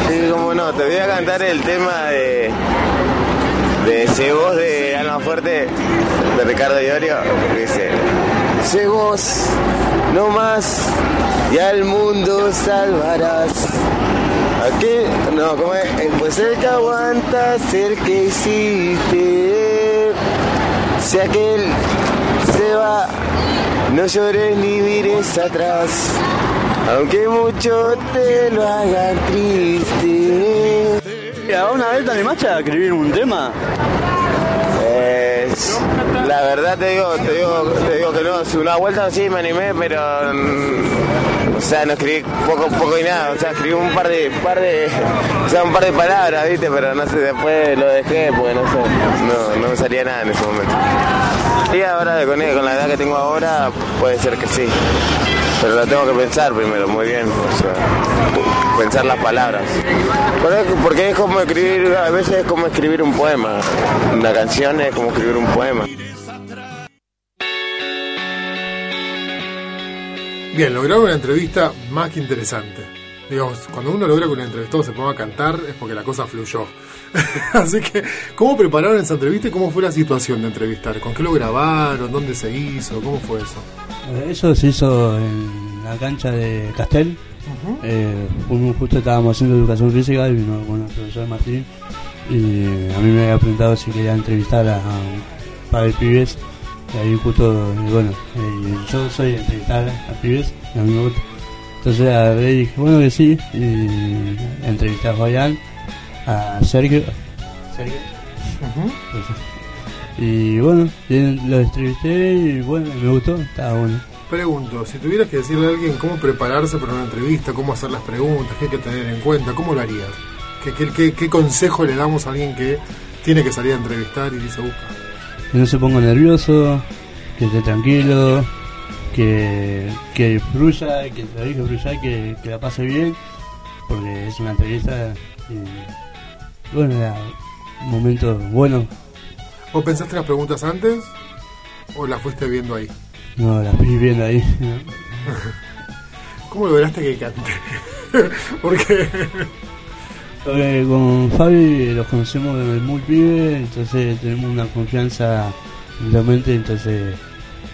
Sí, como no, te voy a cantar el tema de de ese voz de Alma Fuerte de Ricardo Iorio que dice Sé vos, no más, y al mundo salvarás. Aquí, no, ¿cómo es? Pues el que aguantas, el que hiciste. Si aquel se va, no llores ni mires atrás, aunque mucho te lo hagan triste. ¿Alguna vez te animaste a escribir un tema? La verdad te digo, te digo, te digo que no, si una vuelta sí me animé, pero mm, o sea, no escribí poco, poco y nada, o sea, escribí un par de, par de, o sea, un par de palabras, viste, pero no sé, después lo dejé, porque no sé, no, no me salía nada en ese momento. Y ahora con la edad que tengo ahora, puede ser que sí, pero lo tengo que pensar primero, muy bien, pensar las palabras. Porque- Porque es como escribir, a veces es como escribir un poema. Una canción es como escribir un poema. Bien, lograron una entrevista más que interesante. Digamos, cuando uno logra que un entrevistado se ponga a cantar es porque la cosa fluyó. *laughs* Así que, ¿cómo prepararon esa entrevista y cómo fue la situación de entrevistar? ¿Con qué lo grabaron? ¿Dónde se hizo? ¿Cómo fue eso? Eh, Eso se hizo en la cancha de Castel. Eh, justo estábamos haciendo educación física y vino con el profesor Martín. Y a mí me había preguntado si quería entrevistar a un par de pibes. Y ahí justo, eh, bueno, eh, yo soy entrevistar a pibes, y a mí me gusta. Entonces agarré y dije, bueno que sí, y entrevisté a Fabián, a Sergio, Sergio. Entonces, y bueno, lo entrevisté y bueno, me gustó, estaba bueno. Pregunto, si tuvieras que decirle a alguien cómo prepararse para una entrevista, cómo hacer las preguntas, qué hay que tener en cuenta, ¿cómo lo harías? ¿Qué, qué, qué- qué consejo le damos a alguien que tiene que salir a entrevistar y dice, uff, Que no se ponga nervioso, que esté tranquilo, que, que fluya, que dije fluya, que, que la pase bien, porque es una entrevista y bueno, era un momento bueno, ¿Vos pensaste las preguntas antes o las fuiste viendo ahí? no la fui viendo ahí. *laughs* ¿no? *laughs* ¿Cómo lograste que cante? *laughs* Porque Porque con Fabi los conocemos desde muy pibe, entonces tenemos una confianza realmente, entonces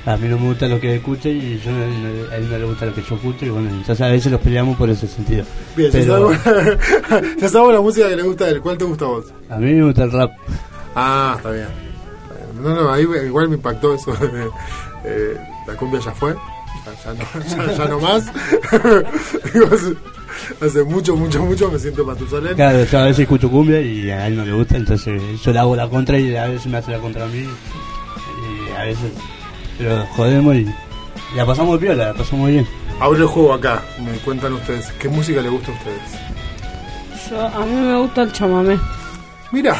a mí no me gusta lo que escucha y yo a él no le gusta lo que yo escucho y bueno, entonces a veces los peleamos por ese sentido. Bien, ya, Pero ya *laughs* sabemos la música que le gusta a él. ¿Cuál te gusta a vos? a mí me gusta el rap. Ah, está bien. No, no, ahí igual me impactó eso. eh, la cumbia ya fue. Ya, ya no, *laughs* ya, ya no más. *laughs* Hace mucho, mucho, mucho me siento Matusalén. Claro, yo a veces escucho cumbia y a él no le gusta, entonces yo le hago la contra y a veces me hace la contra a mí. Y a veces, pero jodemos y la pasamos piola, la pasamos bien. Abro el juego acá. Me cuentan ustedes. ¿Qué música le gusta a ustedes? Yo, a mí me gusta el chamamé. Mira.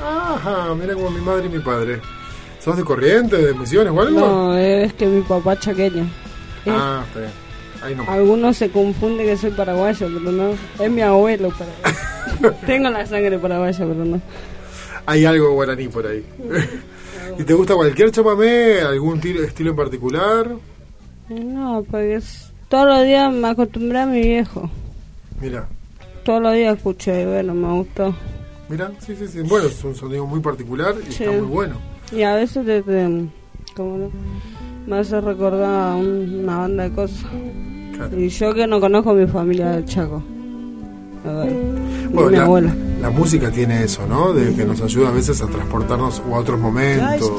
Ajá, mira como mi madre y mi padre. ¿Sos de Corrientes, de Misiones o algo? No, es que mi papá es chaqueño. Ah, está bien. Ahí no. Algunos se confunden que soy paraguayo, pero no. Es mi abuelo paraguayo. *laughs* Tengo la sangre paraguaya, pero no. Hay algo guaraní por ahí. ¿Y te gusta cualquier chamamé? ¿Algún estilo en particular? No, porque es- todos los días me acostumbré a mi viejo. Mira, Todos los días escuché y bueno, me gustó. mira, sí, sí, sí. Bueno, es un sonido muy particular y Sí. está muy bueno. Y a veces te, te- ¿cómo no? me hace recordar a un- una banda de cosas. Y yo que no conozco a mi familia del Chaco. A ver, y Bueno, mi la, abuela. la música tiene eso, ¿no? De que nos ayuda a veces a transportarnos o a otros momentos,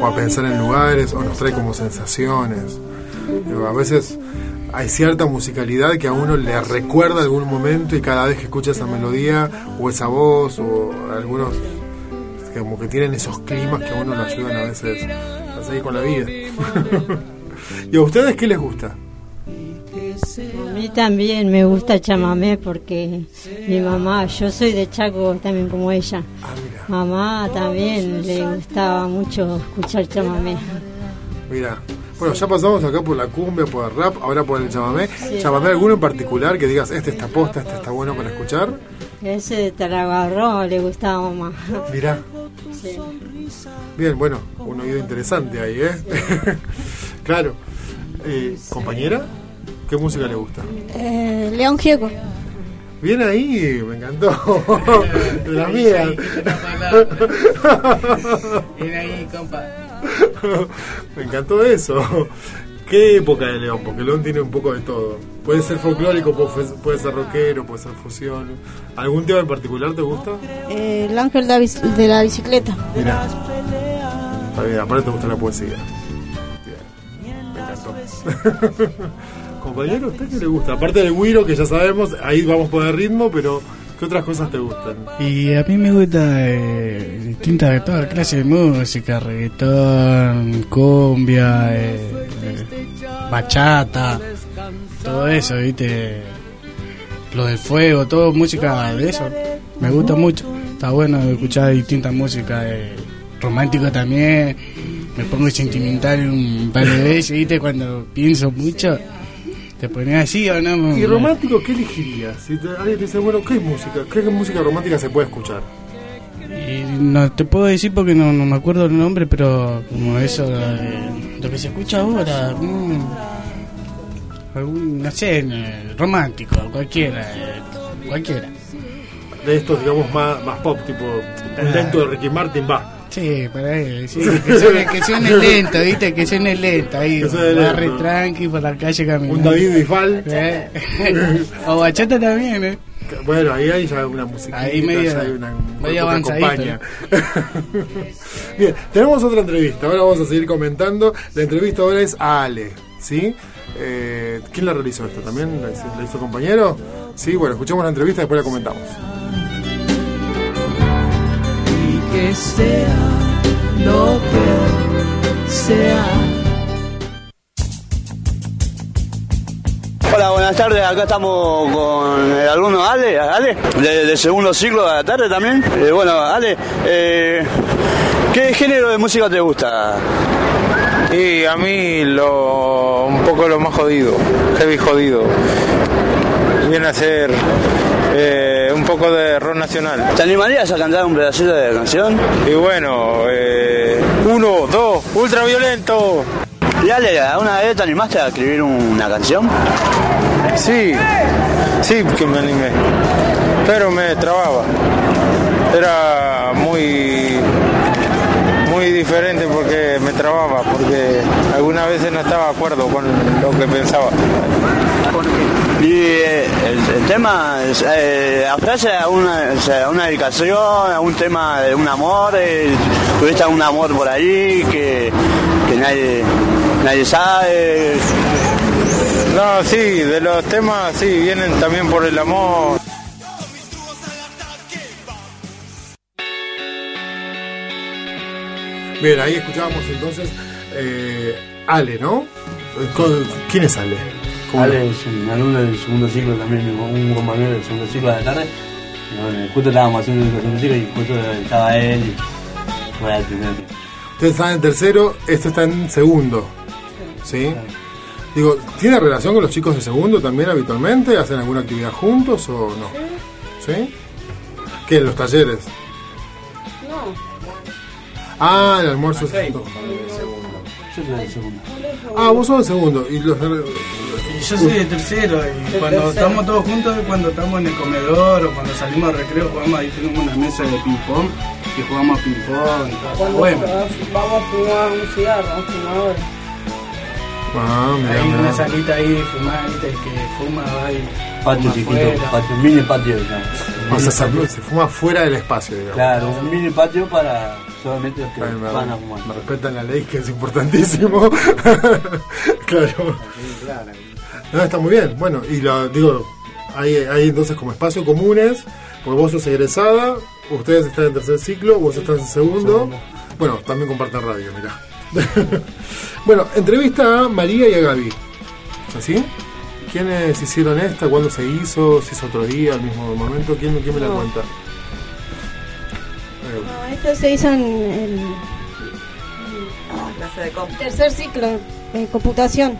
o a pensar en lugares, o nos trae como sensaciones. A veces hay cierta musicalidad que a uno le recuerda algún momento y cada vez que escucha esa melodía o esa voz o algunos que como que tienen esos climas que a uno lo ayudan a veces a seguir con la vida. *laughs* ¿Y a ustedes qué les gusta? A mí también me gusta chamamé porque mi mamá, yo soy de Chaco también como ella. Mamá también le gustaba mucho escuchar chamamé. Mira, bueno, ya pasamos acá por la cumbia, por el rap, ahora por el chamamé. ¿Chamamé alguno en particular que digas, este está posta, este está bueno para escuchar? Ese de Taragarro le gustaba mamá. Mirá, Sí. bien, bueno, un oído interesante ahí, ¿eh? *laughs* claro. Eh, ¿Compañera? ¿Qué música le gusta? Eh, León Gieco. Bien ahí, me encantó. *laughs* De las mías. Bien ahí, compa. Me encantó eso. ¿Qué época de León? Porque León tiene un poco de todo. Puede ser folclórico, puede ser rockero, puede ser fusión. ¿Algún tema en particular te gusta? Eh, el ángel de la, la bicicleta. Mira. Está bien, aparte te gusta la poesía. Bien, me encantó. *laughs* Compañero, ¿a usted qué le gusta? Aparte del guiro, que ya sabemos, ahí vamos por el ritmo, pero ¿qué otras cosas te gustan? Y a mí me gusta eh, distintas de toda clase de música, reggaetón, cumbia, eh, eh, bachata, todo eso, ¿viste? Lo del fuego, todo música de eso. Me gusta mucho. Está bueno escuchar distintas músicas, eh, romántico también. Me pongo sentimental un par de veces, ¿viste? Cuando pienso mucho, te pones así o no. ¿Y romántico qué elegirías? Si te- alguien te dice, bueno, ¿qué música? ¿Qué música romántica se puede escuchar? Y no te puedo decir porque no, no me acuerdo el nombre, pero como eso, eh, lo que se escucha ahora, mm, algún, no sé, eh, romántico, cualquiera, eh, cualquiera. De estos, digamos, más, más pop, tipo un lento de Ricky Martin, va. Sí, para ahí, sí, que suene, que suene *laughs* lento, viste, que suene lento, ahí, va re tranqui por la calle caminando. Un David Bisbal. Eh, o bachata también, eh. Bueno, ahí hay ya una música. Ahí medio- hay una, un medio acompaña. *laughs* Bien, tenemos otra entrevista. Ahora vamos a seguir comentando. La entrevista ahora es a Ale, ¿sí? Eh, ¿Quién la realizó esto? ¿También la hizo, la hizo compañero? Sí, bueno, escuchamos la entrevista y después la comentamos. Que sea lo que sea. Hola, buenas tardes. Acá estamos con el alumno Ale, Ale, de, de segundo ciclo de la tarde también. Eh, bueno, Ale, eh, ¿qué género de música te gusta? Y a mí lo un poco lo más jodido, heavy jodido. Viene a ser eh, un poco de rock nacional. ¿Te animarías a cantar un pedacito de canción? Y bueno, eh, uno, dos, ultra violento. Y Ale, ¿alguna vez te animaste a escribir una canción? Sí, sí que me animé, pero me trababa. Era muy muy diferente porque me trababa, porque algunas veces no estaba de acuerdo con lo que pensaba. Y eh, el, el tema, es, eh, ¿ofrece alguna, o sea, una dedicación, algún tema de un amor? eh, ¿Tuviste algún amor por ahí que, que nadie, nadie sabe? No, sí, de los temas sí, vienen también por el amor. Bien, ahí escuchábamos entonces eh, Ale, ¿no? ¿Con- ¿Quién es Ale? ¿Cómo Ale es un alumno del segundo ciclo también, un compañero del segundo ciclo de la tarde. Y bueno, justo estábamos haciendo el segundo ciclo y justo estaba él y fue al primer día. Ustedes están en tercero, esto está en segundo. ¿Sí? Digo, ¿tiene relación con los chicos de segundo también habitualmente? ¿Hacen alguna actividad juntos o no? ¿Sí? ¿Qué? ¿En los talleres? No. Ah, el almuerzo es junto. Yo soy del segundo. Ah, vos sos de segundo. Y los Y yo soy de tercero y De cuando tercero. estamos todos juntos es cuando estamos en el comedor o cuando salimos al recreo jugamos ahí tenemos una mesa de ping pong y jugamos ping pong. Bueno, vamos a fumar un cigarro, un fumador. Ah, mirá, hay una salita ahí fumada, que fuma va y Patio chiquito, patio, mini patio. ¿no? O sea, se, se fuma fuera del espacio, digamos. Claro, un mini patio para solamente los que Ay, me, van a fumar. me respetan la ley, que es importantísimo. *laughs* claro. No, está muy bien. Bueno, y lo digo, hay, hay entonces como espacios comunes, porque vos sos egresada, ustedes están en tercer ciclo, vos estás en segundo. Bueno, también comparten radio, mirá. *laughs* bueno, entrevista a María y a Gaby. ¿Así? ¿Quiénes hicieron esta? ¿Cuándo se hizo? ¿Se hizo otro día, al mismo momento? ¿Quién, quién me la cuenta? No, esto se hizo en el Clase de comp. tercer ciclo de computación.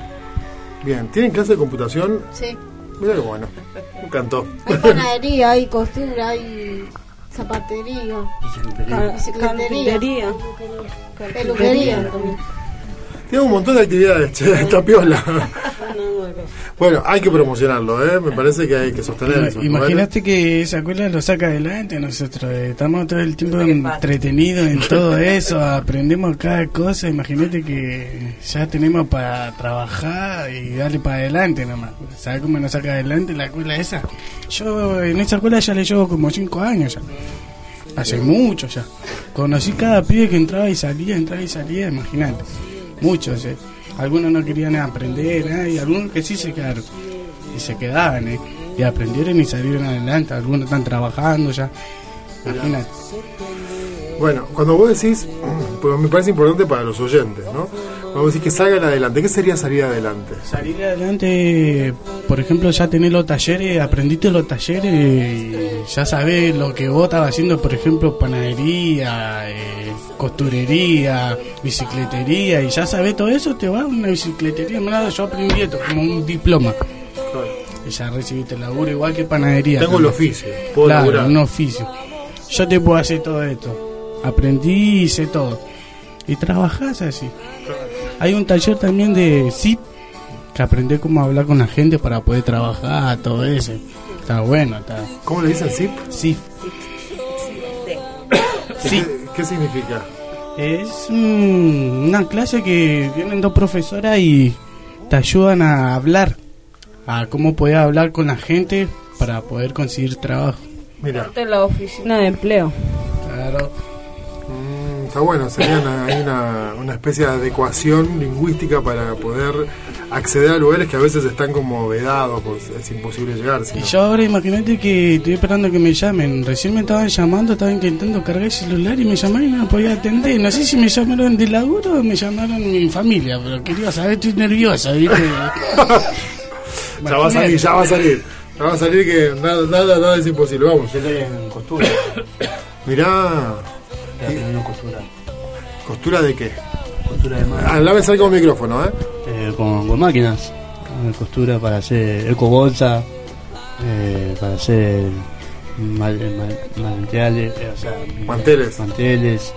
Bien, ¿tienen clase de computación? Sí. Mira qué bueno. Me encantó. Hay *laughs* panadería, hay costura, hay zapatería, bicicletería, carpintería. peluquería también. Tiene un montón de actividades, che, *laughs* esta piola. *laughs* Bueno, hay que promocionarlo, ¿eh? Me parece que hay que sostener eso. Imagínate que esa escuela lo saca adelante, nosotros eh, estamos todo el tiempo entretenidos en *laughs* todo eso, aprendemos cada cosa, imagínate que ya tenemos para trabajar y darle para adelante nomás. ¿Sabes cómo nos saca adelante la escuela esa? Yo en esa escuela ya le llevo como 5 años ya. Hace mucho ya. Conocí cada pibe que entraba y salía, entraba y salía, imagínate. Muchos, eh. Algunos no querían aprender, eh, y algunos que sí se quedaron. Y se quedaban, eh. Y aprendieron y salieron adelante. Algunos están trabajando ya. Imagínate. Bueno, cuando vos decís, *clears throat* pues me parece importante para los oyentes, ¿no? Cuando vos decís que salgan adelante, ¿qué sería salir adelante? Salir adelante, por ejemplo, ya tenés los talleres, aprendiste los talleres y ya sabés lo que vos estabas haciendo, por ejemplo, panadería, eh, costurería, bicicletería, y ya sabés todo eso, te vas a una bicicletería, mirá, yo aprendí esto, como un diploma. Y ya recibiste el laburo igual que panadería. Tengo el también. oficio, puedo claro, laburar. un oficio. Yo te puedo hacer todo esto. Aprendí y sé todo. Y trabajás así. Hay un taller también de SIP que aprendí cómo hablar con la gente para poder trabajar, todo eso. Está bueno, está. ¿Cómo le dicen SIP? SIP. ¿Qué, qué significa? Es mm, una clase que vienen dos profesoras y te ayudan a hablar, a cómo poder hablar con la gente para poder conseguir trabajo. Mira. Esta es la oficina de empleo. Claro. Está bueno, sería una, hay una, una especie de adecuación lingüística para poder acceder a lugares que a veces están como vedados, pues es imposible llegar. Y yo ahora imagínate que estoy esperando que me llamen. Recién me estaban llamando, estaba intentando cargar el celular y me llamaron y no me podía atender. No sé si me llamaron de laburo o me llamaron mi familia, pero quería saber, estoy nerviosa, ¿viste? *laughs* Ya va a salir, ya va a salir. Ya va a salir que nada, nada, nada es imposible. Vamos. en costura. *coughs* Mirá. Estoy costura. ¿Costura de qué? Costura de máquina. Hablame cerca con micrófono, ¿eh? Eh, con, con máquinas. Costura para hacer ecobolsa, eh, para hacer manteales, eh, o sea, Manteles. manteles.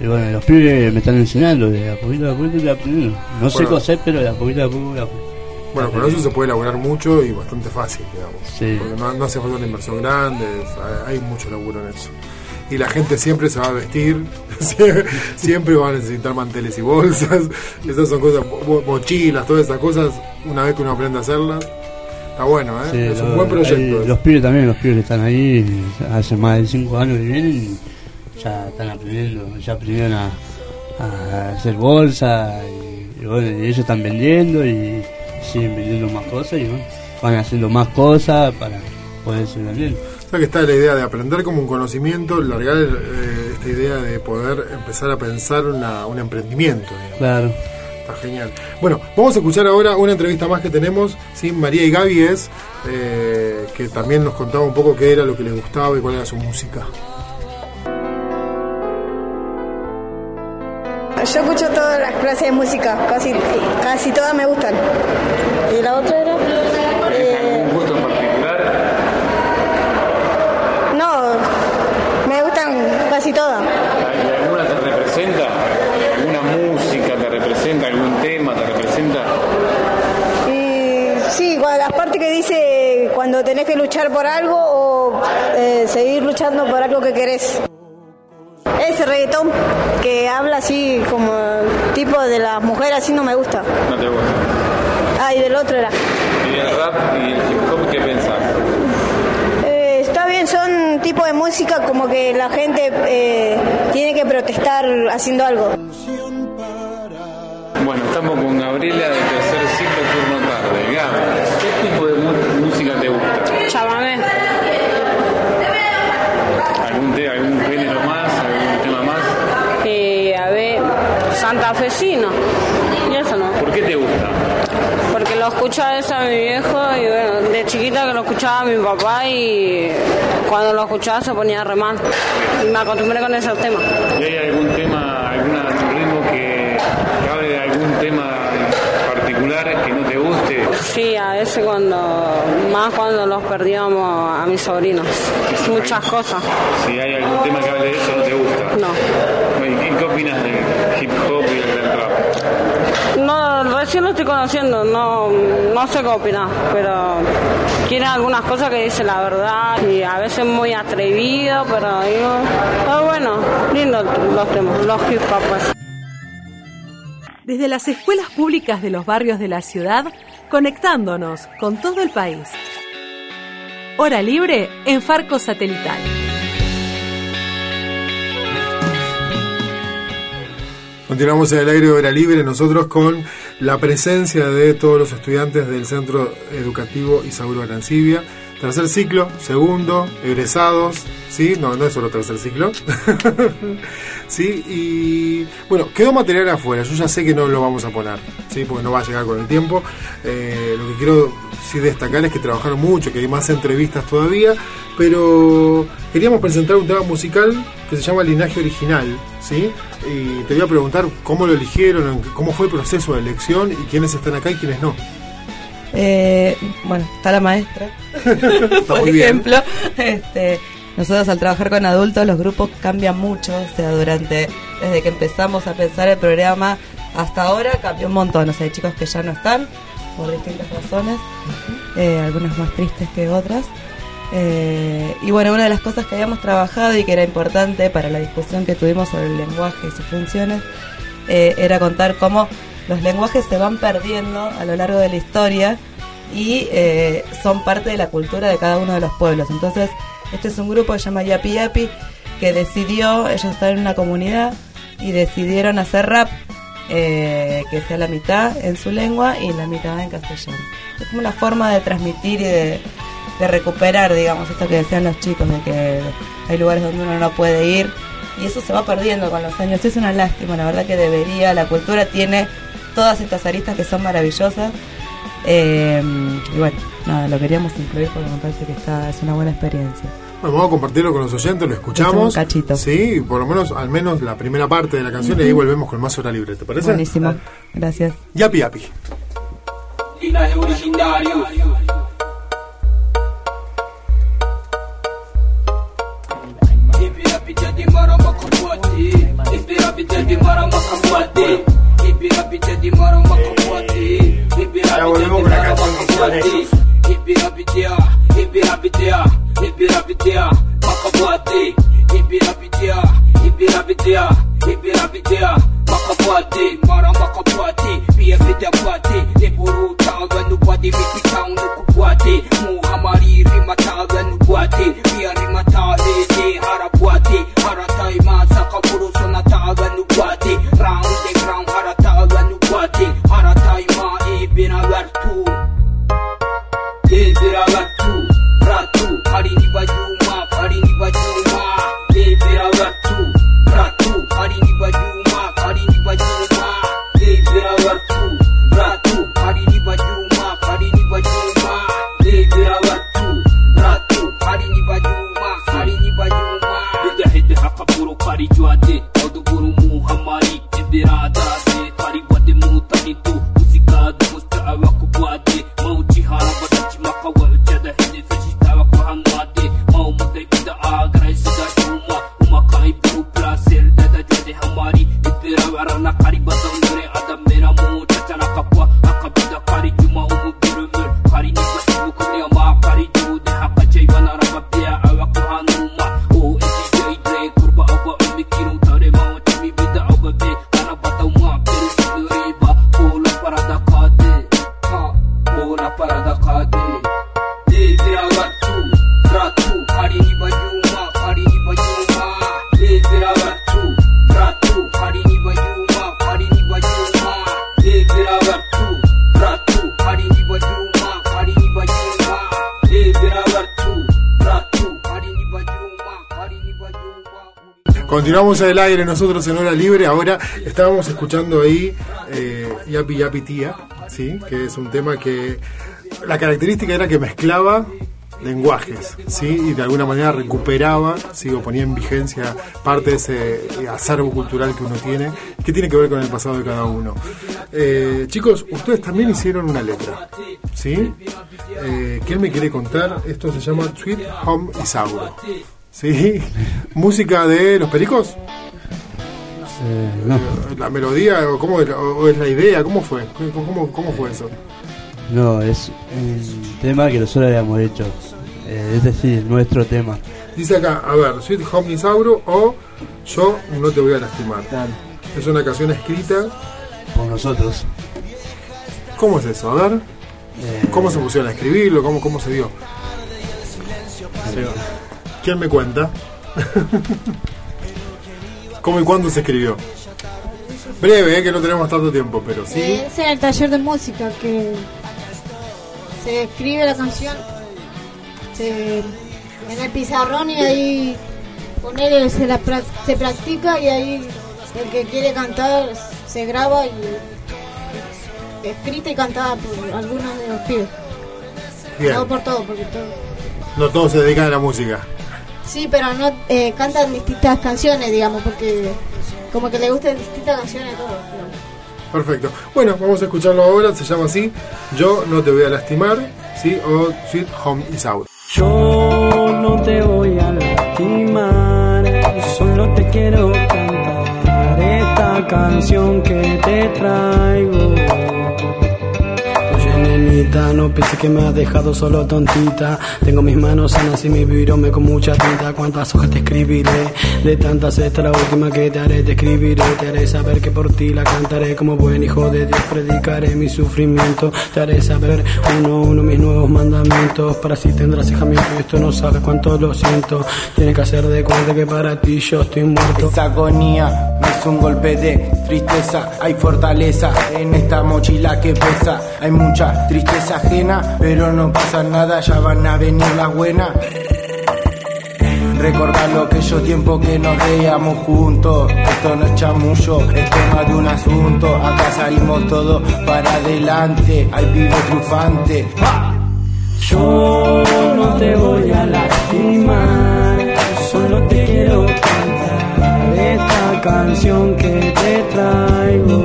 Y bueno, los pibes me están enseñando de a poquito a poquito, de a poquito. No sé Bueno. coser, pero de a poquito a de a poco. Bueno, con eso se puede elaborar mucho y bastante fácil, digamos. Sí. Porque no, no hace falta una inversión grande, hay mucho laburo en eso. Y la gente siempre se va a vestir, *laughs* sie- siempre va a necesitar manteles y bolsas. *laughs* Esas son cosas, mo- mochilas, todas esas cosas, una vez que uno aprende a hacerlas, está bueno, ¿eh? Sí, es un buen proyecto. hay- los pibes también, los pibes que están ahí, hace más de 5 años que vienen, ya están aprendiendo, ya aprendieron a, a hacer bolsa, y, y bueno, y ellos están vendiendo y siguen vendiendo más cosas y bueno, van haciendo más cosas para poder seguir vendiendo. Sea que está la idea de aprender como un conocimiento, largar eh, esta idea de poder empezar a pensar una, un emprendimiento. digamos. Claro. Está genial. Bueno, vamos a escuchar ahora una entrevista más que tenemos. ¿sí? María y Gaby es, eh, que también nos contaba un poco qué era lo que les gustaba y cuál era su música. Yo escucho todas las clases de música, casi, casi todas me gustan. ¿Y la otra era? Eh, ¿Algún gusto en particular? no, me gustan casi todas. ¿Alguna te representa? ¿Alguna música te representa? ¿Algún tema te representa? Y partes que dice cuando tenés que luchar por algo o eh, seguir luchando por algo que querés. Ese reggaetón que habla así como tipo de las mujeres así no me gusta. ¿No te gusta? Ah, y del otro era. ¿Y el rap y el hip hop qué pensás? Eh, está bien, son tipo de música como que la gente eh, tiene que protestar haciendo algo. Bueno, estamos con Gabriela de tercer ciclo ¿qué tipo de música te gusta? Chamamé. ¿Algún, te- algún género más? ¿Algún tema más? Y a ver, santafesino. Y eso no. ¿Por qué te gusta? Porque lo escucha eso a mi viejo y bueno, de chiquita que lo escuchaba mi papá y cuando lo escuchaba se ponía a remar. Y me acostumbré con esos temas. ¿Y hay algún tema, algún ritmo que que hable de algún tema particular que no? Sí, a veces cuando, más cuando los perdíamos a mis sobrinos. Muchas cosas. Si hay algún tema que hable de eso, no te gusta. No. ¿Y qué, opinas del hip hop y del rap? No, recién lo estoy conociendo, no, no sé qué opinar, pero tiene algunas cosas que dice la verdad y a veces muy atrevido, pero digo, pero bueno, lindo los temas, los hip hop pues. Desde las escuelas públicas de los barrios de la ciudad, conectándonos con todo el país. Hora libre en Farco Satelital. Continuamos en el aire de hora libre nosotros con la presencia de todos los estudiantes del Centro Educativo Isauro Arancibia. Tercer ciclo, segundo, egresados, ¿sí? No, no es solo tercer ciclo. *laughs* ¿Sí? Y bueno, quedó material afuera, yo ya sé que no lo vamos a poner, ¿sí? Porque no va a llegar con el tiempo. Eh, lo que quiero sí destacar es que trabajaron mucho, que hay más entrevistas todavía, pero queríamos presentar un tema musical que se llama Linaje Original, ¿sí? Y te voy a preguntar cómo lo eligieron, cómo fue el proceso de elección y quiénes están acá y quiénes no. Eh, bueno, está la maestra. *laughs* Por bien. ejemplo, este, nosotros al trabajar con adultos los grupos cambian mucho, o sea, durante desde que empezamos a pensar el programa hasta ahora cambió un montón, o sea, hay chicos que ya no están por distintas razones, eh, algunas más tristes que otras. Eh, y bueno, una de las cosas que habíamos trabajado y que era importante para la discusión que tuvimos sobre el lenguaje y sus funciones eh, era contar cómo los lenguajes se van perdiendo a lo largo de la historia y eh, son parte de la cultura de cada uno de los pueblos. Entonces, este es un grupo que se llama Yapi Yapi que decidió, ellos están en una comunidad y decidieron hacer rap eh, que sea la mitad en su lengua y la mitad en castellano. Es como una forma de transmitir y de, de recuperar, digamos, esto que decían los chicos, de que hay lugares donde uno no puede ir y eso se va perdiendo con los años. Es una lástima, la verdad que debería, la cultura tiene todas estas aristas que son maravillosas. Eh, y bueno, nada, lo queríamos incluir porque me parece que está, es una buena experiencia. Bueno, vamos a compartirlo con los oyentes, lo escuchamos. Un cachito. Sí, por lo menos, al menos la primera parte de la canción y ahí volvemos con más hora libre, ¿te parece? Buenísimo, gracias. Yapi Yapi. Nipiapite di mara makapati Nipiapite makapati Nipiapitea Nipiapitea Nipiapitea makapati Nipiapitea Nipiapitea Nipiapitea makapati mara makapati Piapite pati Nipuru tawa nubadi Mikitang nukupati Muhamari rima tawa nubati Pia rima tawa harapwati Haratai masakapuro sonatawa nubati Rang Continuamos en el aire nosotros en hora libre. Ahora estábamos escuchando ahí eh, Yapi Yapi Tía, ¿sí? que es un tema que la característica era que mezclaba lenguajes, ¿sí? y de alguna manera recuperaba, ¿sí? o ponía en vigencia parte de ese eh, acervo cultural que uno tiene, que tiene que ver con el pasado de cada uno. Eh, chicos, ustedes también hicieron una letra, ¿sí? Eh, ¿Quién me quiere contar? Esto se llama Sweet Home Isauro. ¿Sí? *laughs* ¿Música de los pericos? No. ¿La melodía o, cómo, o es la idea? ¿Cómo fue? ¿Cómo, cómo fue eso? No, es un tema que nosotros habíamos hecho. Eh, es decir, nuestro tema. Dice acá, a ver, Sweet Home Isauro o Yo no te voy a lastimar. Es una canción escrita. Por nosotros. ¿Cómo es eso? A ver. ¿Cómo se pusieron a escribirlo? ¿Cómo, cómo se dio? ¿Quién me cuenta? *laughs* ¿Cómo y cuándo se escribió? Breve, eh, que no tenemos tanto tiempo, pero sí. Eh, Es en el taller de música que se escribe la canción se- en el pizarrón y ahí poner se, la, se practica y ahí el que quiere cantar se graba y escrita y cantada por algunos de los pibes. Bien. No por todo, porque todo. No todos se dedican a la música. Sí, pero no eh, cantan distintas canciones, digamos, porque como que le gustan distintas canciones a todos. digamos. Perfecto. Bueno, vamos a escucharlo ahora. Se llama así: Yo no te voy a lastimar, ¿sí? O Sweet Home Isauro. Yo no te voy a lastimar, solo te quiero cantar esta canción que te traigo. Oye, neni, mamita. No pienses que me has dejado solo tontita. Tengo mis manos sanas y mi virome con mucha tinta. ¿Cuántas hojas te escribiré? De tantas esta la última que te haré, te escribiré. Te haré saber que por ti la cantaré. Como buen hijo de Dios predicaré mi sufrimiento. Te haré saber uno uno mis nuevos mandamientos. Para así tendrás hijamiento y esto no sabes cuánto lo siento. Tienes que hacer de cuenta que para ti yo estoy muerto. Esa agonía un golpe de tristeza, hay fortaleza en esta mochila que pesa. Hay mucha tristeza ajena, pero no pasa nada, ya van a venir las buenas. Recordar lo que yo tiempo que nos reíamos juntos. Esto no es chamullo, es tema de un asunto. Acá salimos todos para adelante, hay pibe trufante. Yo canción que te traigo.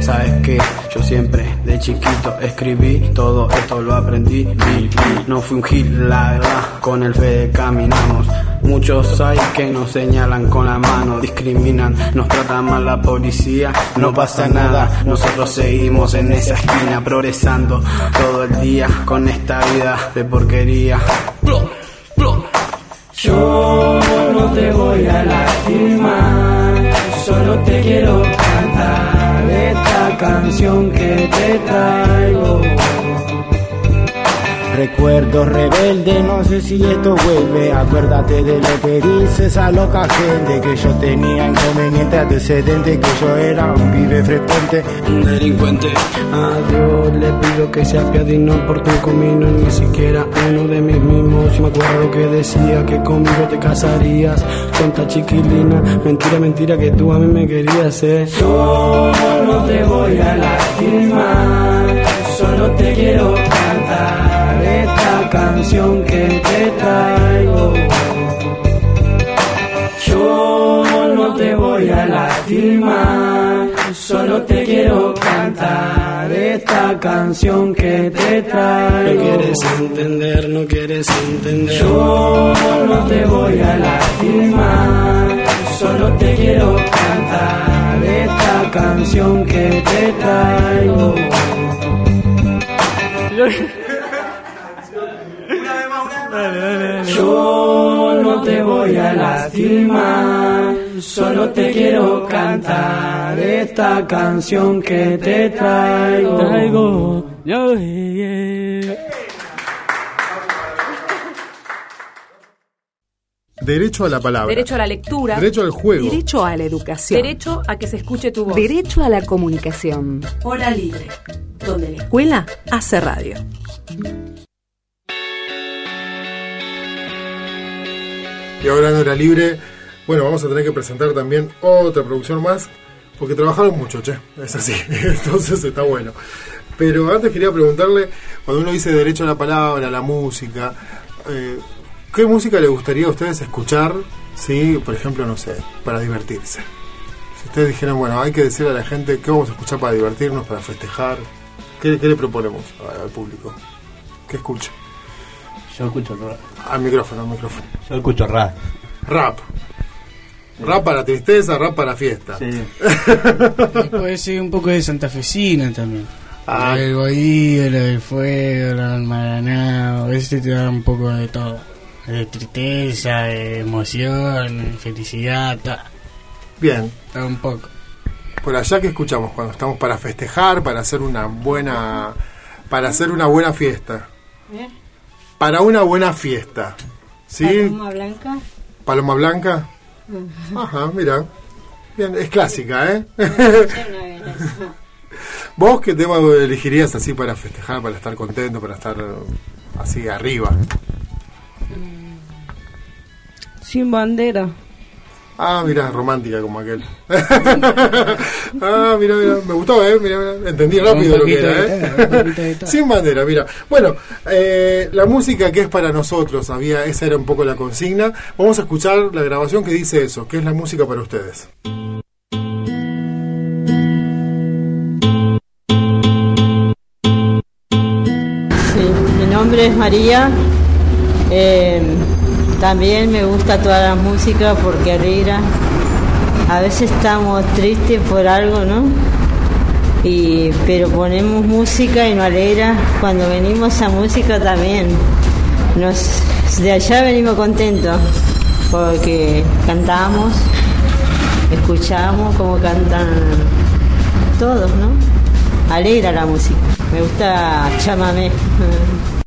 Sabes que yo siempre de chiquito escribí, todo esto lo aprendí, vi, no fui un gil, la verdad, con el fe caminamos. Muchos hay que nos señalan con la mano, discriminan, nos trata mal la policía, no pasa nada, nosotros seguimos en esa esquina progresando todo el día con esta vida de porquería. Yo te voy a lastimar, solo te quiero cantar esta canción que te traigo. Recuerdos rebelde, no sé si esto vuelve. Acuérdate de lo que dice esa loca gente. Que yo tenía inconveniente, antecedente. Que yo era un pibe frecuente. Un delincuente. A Dios le pido que sea piadino por tu camino. Ni siquiera uno de mis mismos. Me acuerdo que decía que conmigo te casarías. Tonta chiquilina. Mentira, mentira que tú a mí me querías. Eh. Yo no te voy a lastimar. Solo te quiero cantar canción que te traigo. Yo no te voy a lastimar, solo te quiero cantar esta canción que te traigo. No quieres entender, no quieres entender. Yo no te voy a lastimar, solo te quiero cantar esta canción que te traigo. *laughs* Yo no te voy a lastimar, solo te quiero cantar esta canción que te traigo. traigo. Yo, Derecho a la palabra. Derecho a la lectura. Derecho al juego. Derecho a la educación. Derecho a que se escuche tu voz. Derecho a la comunicación. Hora libre, donde la escuela hace radio. Y ahora en hora libre, bueno, vamos a tener que presentar también otra producción más, porque trabajaron mucho, che, es así, *laughs* entonces está bueno. Pero antes quería preguntarle, cuando uno dice derecho a la palabra, a la música, eh, ¿qué música le gustaría a ustedes escuchar, sí, por ejemplo, no sé, para divertirse? Si ustedes dijeran, bueno, hay que decirle a la gente qué vamos a escuchar para divertirnos, para festejar, ¿qué, qué le proponemos al, público? ¿Qué escucha? Yo escucho rap. Al micrófono, al micrófono. Yo escucho rap. Rap. Rap para tristeza, rap para fiesta. Sí. *laughs* Puede ser un poco de santafesina también. Ah. El bohío, lo del fuego, lo del veces te da un poco de todo. De tristeza, de emoción, de felicidad, ta. Bien. Todo un poco. Por allá que escuchamos cuando estamos para festejar, para hacer una buena para hacer una buena fiesta. ¿Eh? Para una buena fiesta. ¿Sí? Paloma blanca. Paloma blanca. *laughs* Ajá, mira. Bien, es clásica, ¿eh? ¿Vos qué tema elegirías así para festejar, para estar contento, para estar así arriba? Sin bandera. Ah, mira, romántica como aquel. *laughs* ah, mira, mira, me gustó, ¿eh? Mira, mira, entendí rápido lo que era, ¿eh? *laughs* Sin bandera, mira. Bueno, eh, la música que es para nosotros, había, esa era un poco la consigna. Vamos a escuchar la grabación que dice eso, que es la música para ustedes. Sí, mi nombre es María. Eh, también me gusta toda la música porque alegra. A veces estamos tristes por algo, ¿no? Y, pero ponemos música y no alegra. Cuando venimos a música también. Nos, de allá venimos contentos porque cantamos, escuchamos como cantan todos, ¿no? Alegra la música. Me gusta chamamé. *laughs*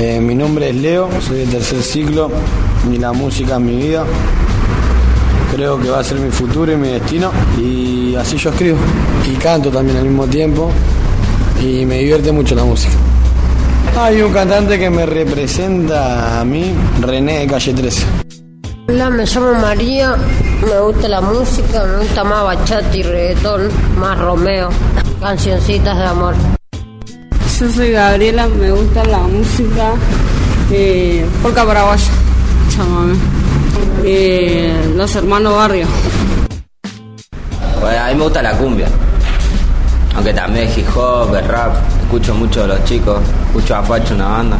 Eh, mi nombre es Leo, soy del tercer ciclo y la música es mi vida. Creo que va a ser mi futuro y mi destino y así yo escribo. Y canto también al mismo tiempo y me divierte mucho la música. Hay un cantante que me representa a mí, René de Calle 13. Hola, me llamo María, me gusta la música, me gusta más bachata y reggaetón, más Romeo, cancioncitas de amor. Yo soy Gabriela, me gusta la música, eh, polka paraguaya, chamame. Eh, los hermanos Barrio. Pues a mí me gusta la cumbia. Aunque también hip hop, el rap, escucho mucho a los chicos, escucho a Facho, una banda.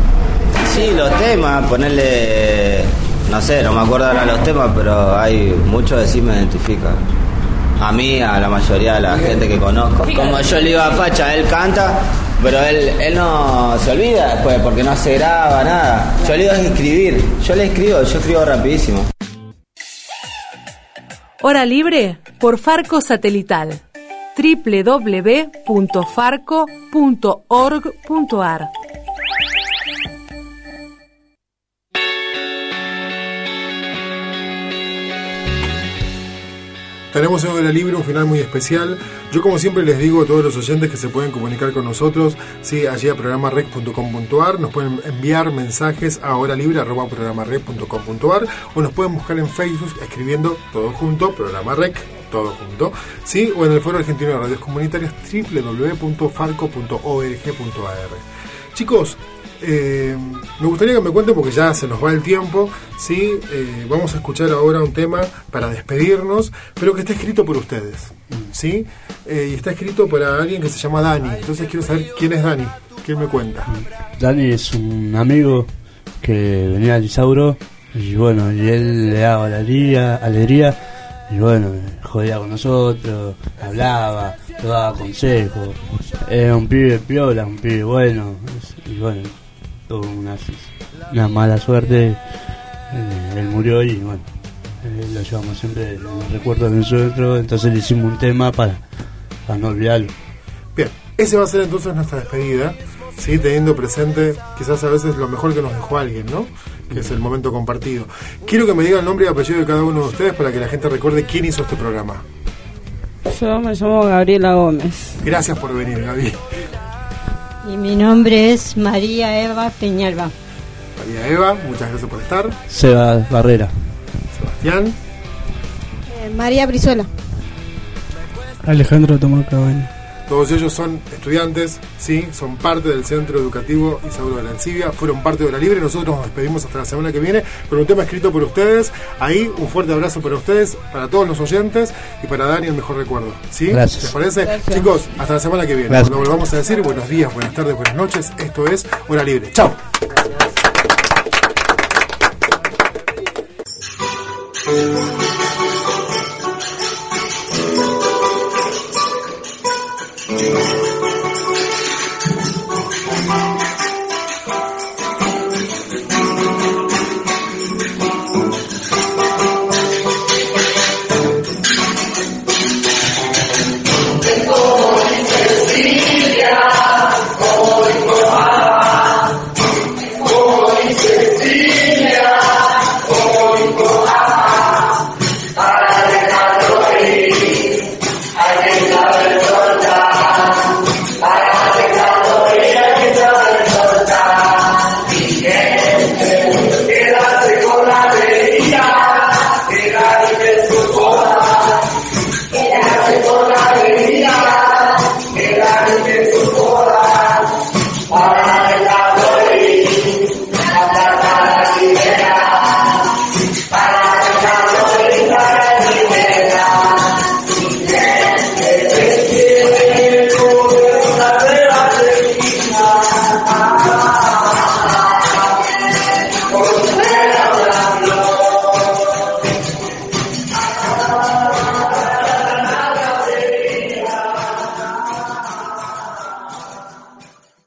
Sí, los temas, ponerle, no sé, no me acuerdo ahora los temas, pero hay muchos de sí me identifican. A mí, a la mayoría de la gente que conozco. Como yo le digo a Facha, él canta, pero él, él no se olvida después porque no se graba nada. Yo le digo es escribir, yo le escribo, yo escribo rapidísimo. Hora libre por Farco Satelital www.farco.org.ar Tenemos en Hora Libre un final muy especial. Yo como siempre les digo a todos los oyentes que se pueden comunicar con nosotros, sí, allí a programarec.com.ar, nos pueden enviar mensajes a horalibre.programarec.com.ar o nos pueden buscar en Facebook escribiendo todo junto, programa rec, todo junto, sí, o en el Foro Argentino de Radios Comunitarias www.farco.org.ar. Chicos, eh, me gustaría que me cuenten porque ya se nos va el tiempo, ¿sí? Eh, vamos a escuchar ahora un tema para despedirnos, pero que está escrito por ustedes, ¿sí? Eh, y está escrito para alguien que se llama Dani, entonces quiero saber quién es Dani, quién me cuenta. Dani es un amigo que venía a Lisauro y bueno, y él le daba alegría, alegría y bueno, jodía con nosotros, hablaba, daba consejos. Era un pibe piola, un pibe bueno y bueno, tuvo una, una mala suerte, eh, él murió y bueno, eh, lo llevamos siempre en los recuerdos de nosotros, entonces le hicimos un tema para, para no olvidarlo. Bien, ese va a ser entonces nuestra despedida, ¿sí? teniendo presente quizás a veces lo mejor que nos dejó alguien, ¿no? que es el momento compartido. Quiero que me diga el nombre y apellido de cada uno de ustedes para que la gente recuerde quién hizo este programa. Yo me llamo Gabriela Gómez. Gracias por venir, Gaby. Y mi nombre es María Eva Peñalba. María Eva, muchas gracias por estar. Seba Barrera. Sebastián. Eh, María Brizuela. Alejandro Tomás Cabaña. Todos ellos son estudiantes, sí, son parte del Centro Educativo Isauro de la Encibia, fueron parte de la Libre. Nosotros nos despedimos hasta la semana que viene con un tema escrito por ustedes. Ahí, un fuerte abrazo para ustedes, para todos los oyentes y para Dani el mejor recuerdo. ¿Sí? Gracias. ¿Les parece? Gracias. Chicos, hasta la semana que viene. Gracias. Cuando volvamos a decir buenos días, buenas tardes, buenas noches, esto es Hora Libre. ¡Chao!